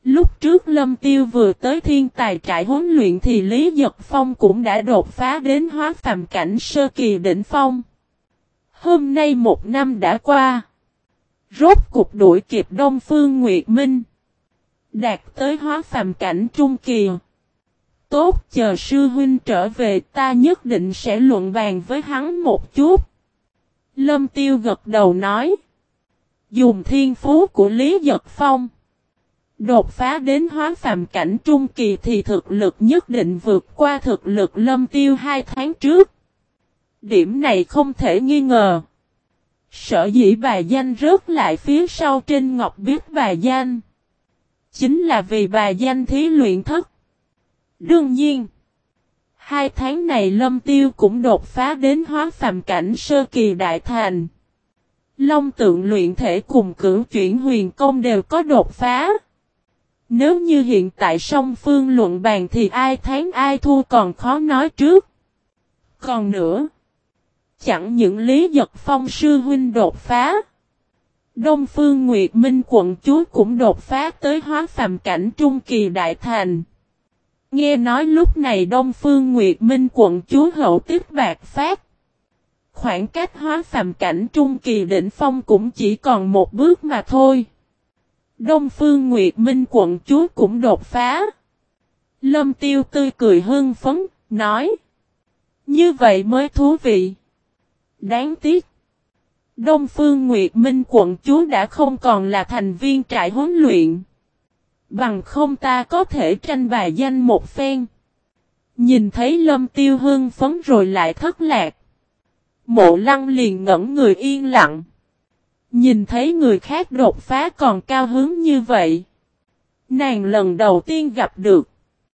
Lúc trước Lâm Tiêu vừa tới thiên tài trại huấn luyện thì Lý Giật Phong cũng đã đột phá đến hóa phàm cảnh sơ kỳ đỉnh phong. Hôm nay một năm đã qua. Rốt cục đuổi kịp Đông Phương Nguyệt Minh. Đạt tới hóa phàm cảnh trung kỳ. Tốt, chờ sư huynh trở về ta nhất định sẽ luận bàn với hắn một chút. Lâm Tiêu gật đầu nói. Dùng thiên phú của Lý Giật Phong. Đột phá đến hóa phàm cảnh trung kỳ thì thực lực nhất định vượt qua thực lực lâm tiêu hai tháng trước. Điểm này không thể nghi ngờ. Sở dĩ bà danh rớt lại phía sau trên ngọc biết bà danh. Chính là vì bà danh thí luyện thất. Đương nhiên. Hai tháng này lâm tiêu cũng đột phá đến hóa phàm cảnh sơ kỳ đại thành. Long tượng luyện thể cùng cửu chuyển huyền công đều có đột phá. Nếu như hiện tại song phương luận bàn thì ai thắng ai thua còn khó nói trước. Còn nữa, chẳng những Lý Giật Phong sư huynh đột phá. Đông Phương Nguyệt Minh quận chúa cũng đột phá tới hóa phàm cảnh trung kỳ đại thành. Nghe nói lúc này Đông Phương Nguyệt Minh quận chúa hậu tiếp bạc phát. Khoảng cách hóa phàm cảnh trung kỳ đỉnh phong cũng chỉ còn một bước mà thôi. Đông Phương Nguyệt Minh quận chúa cũng đột phá. Lâm Tiêu tươi cười hưng phấn, nói. Như vậy mới thú vị. Đáng tiếc. Đông Phương Nguyệt Minh quận chúa đã không còn là thành viên trại huấn luyện. Bằng không ta có thể tranh bài danh một phen. Nhìn thấy lâm tiêu hưng phấn rồi lại thất lạc. Mộ lăng liền ngẩn người yên lặng. Nhìn thấy người khác đột phá còn cao hứng như vậy. Nàng lần đầu tiên gặp được.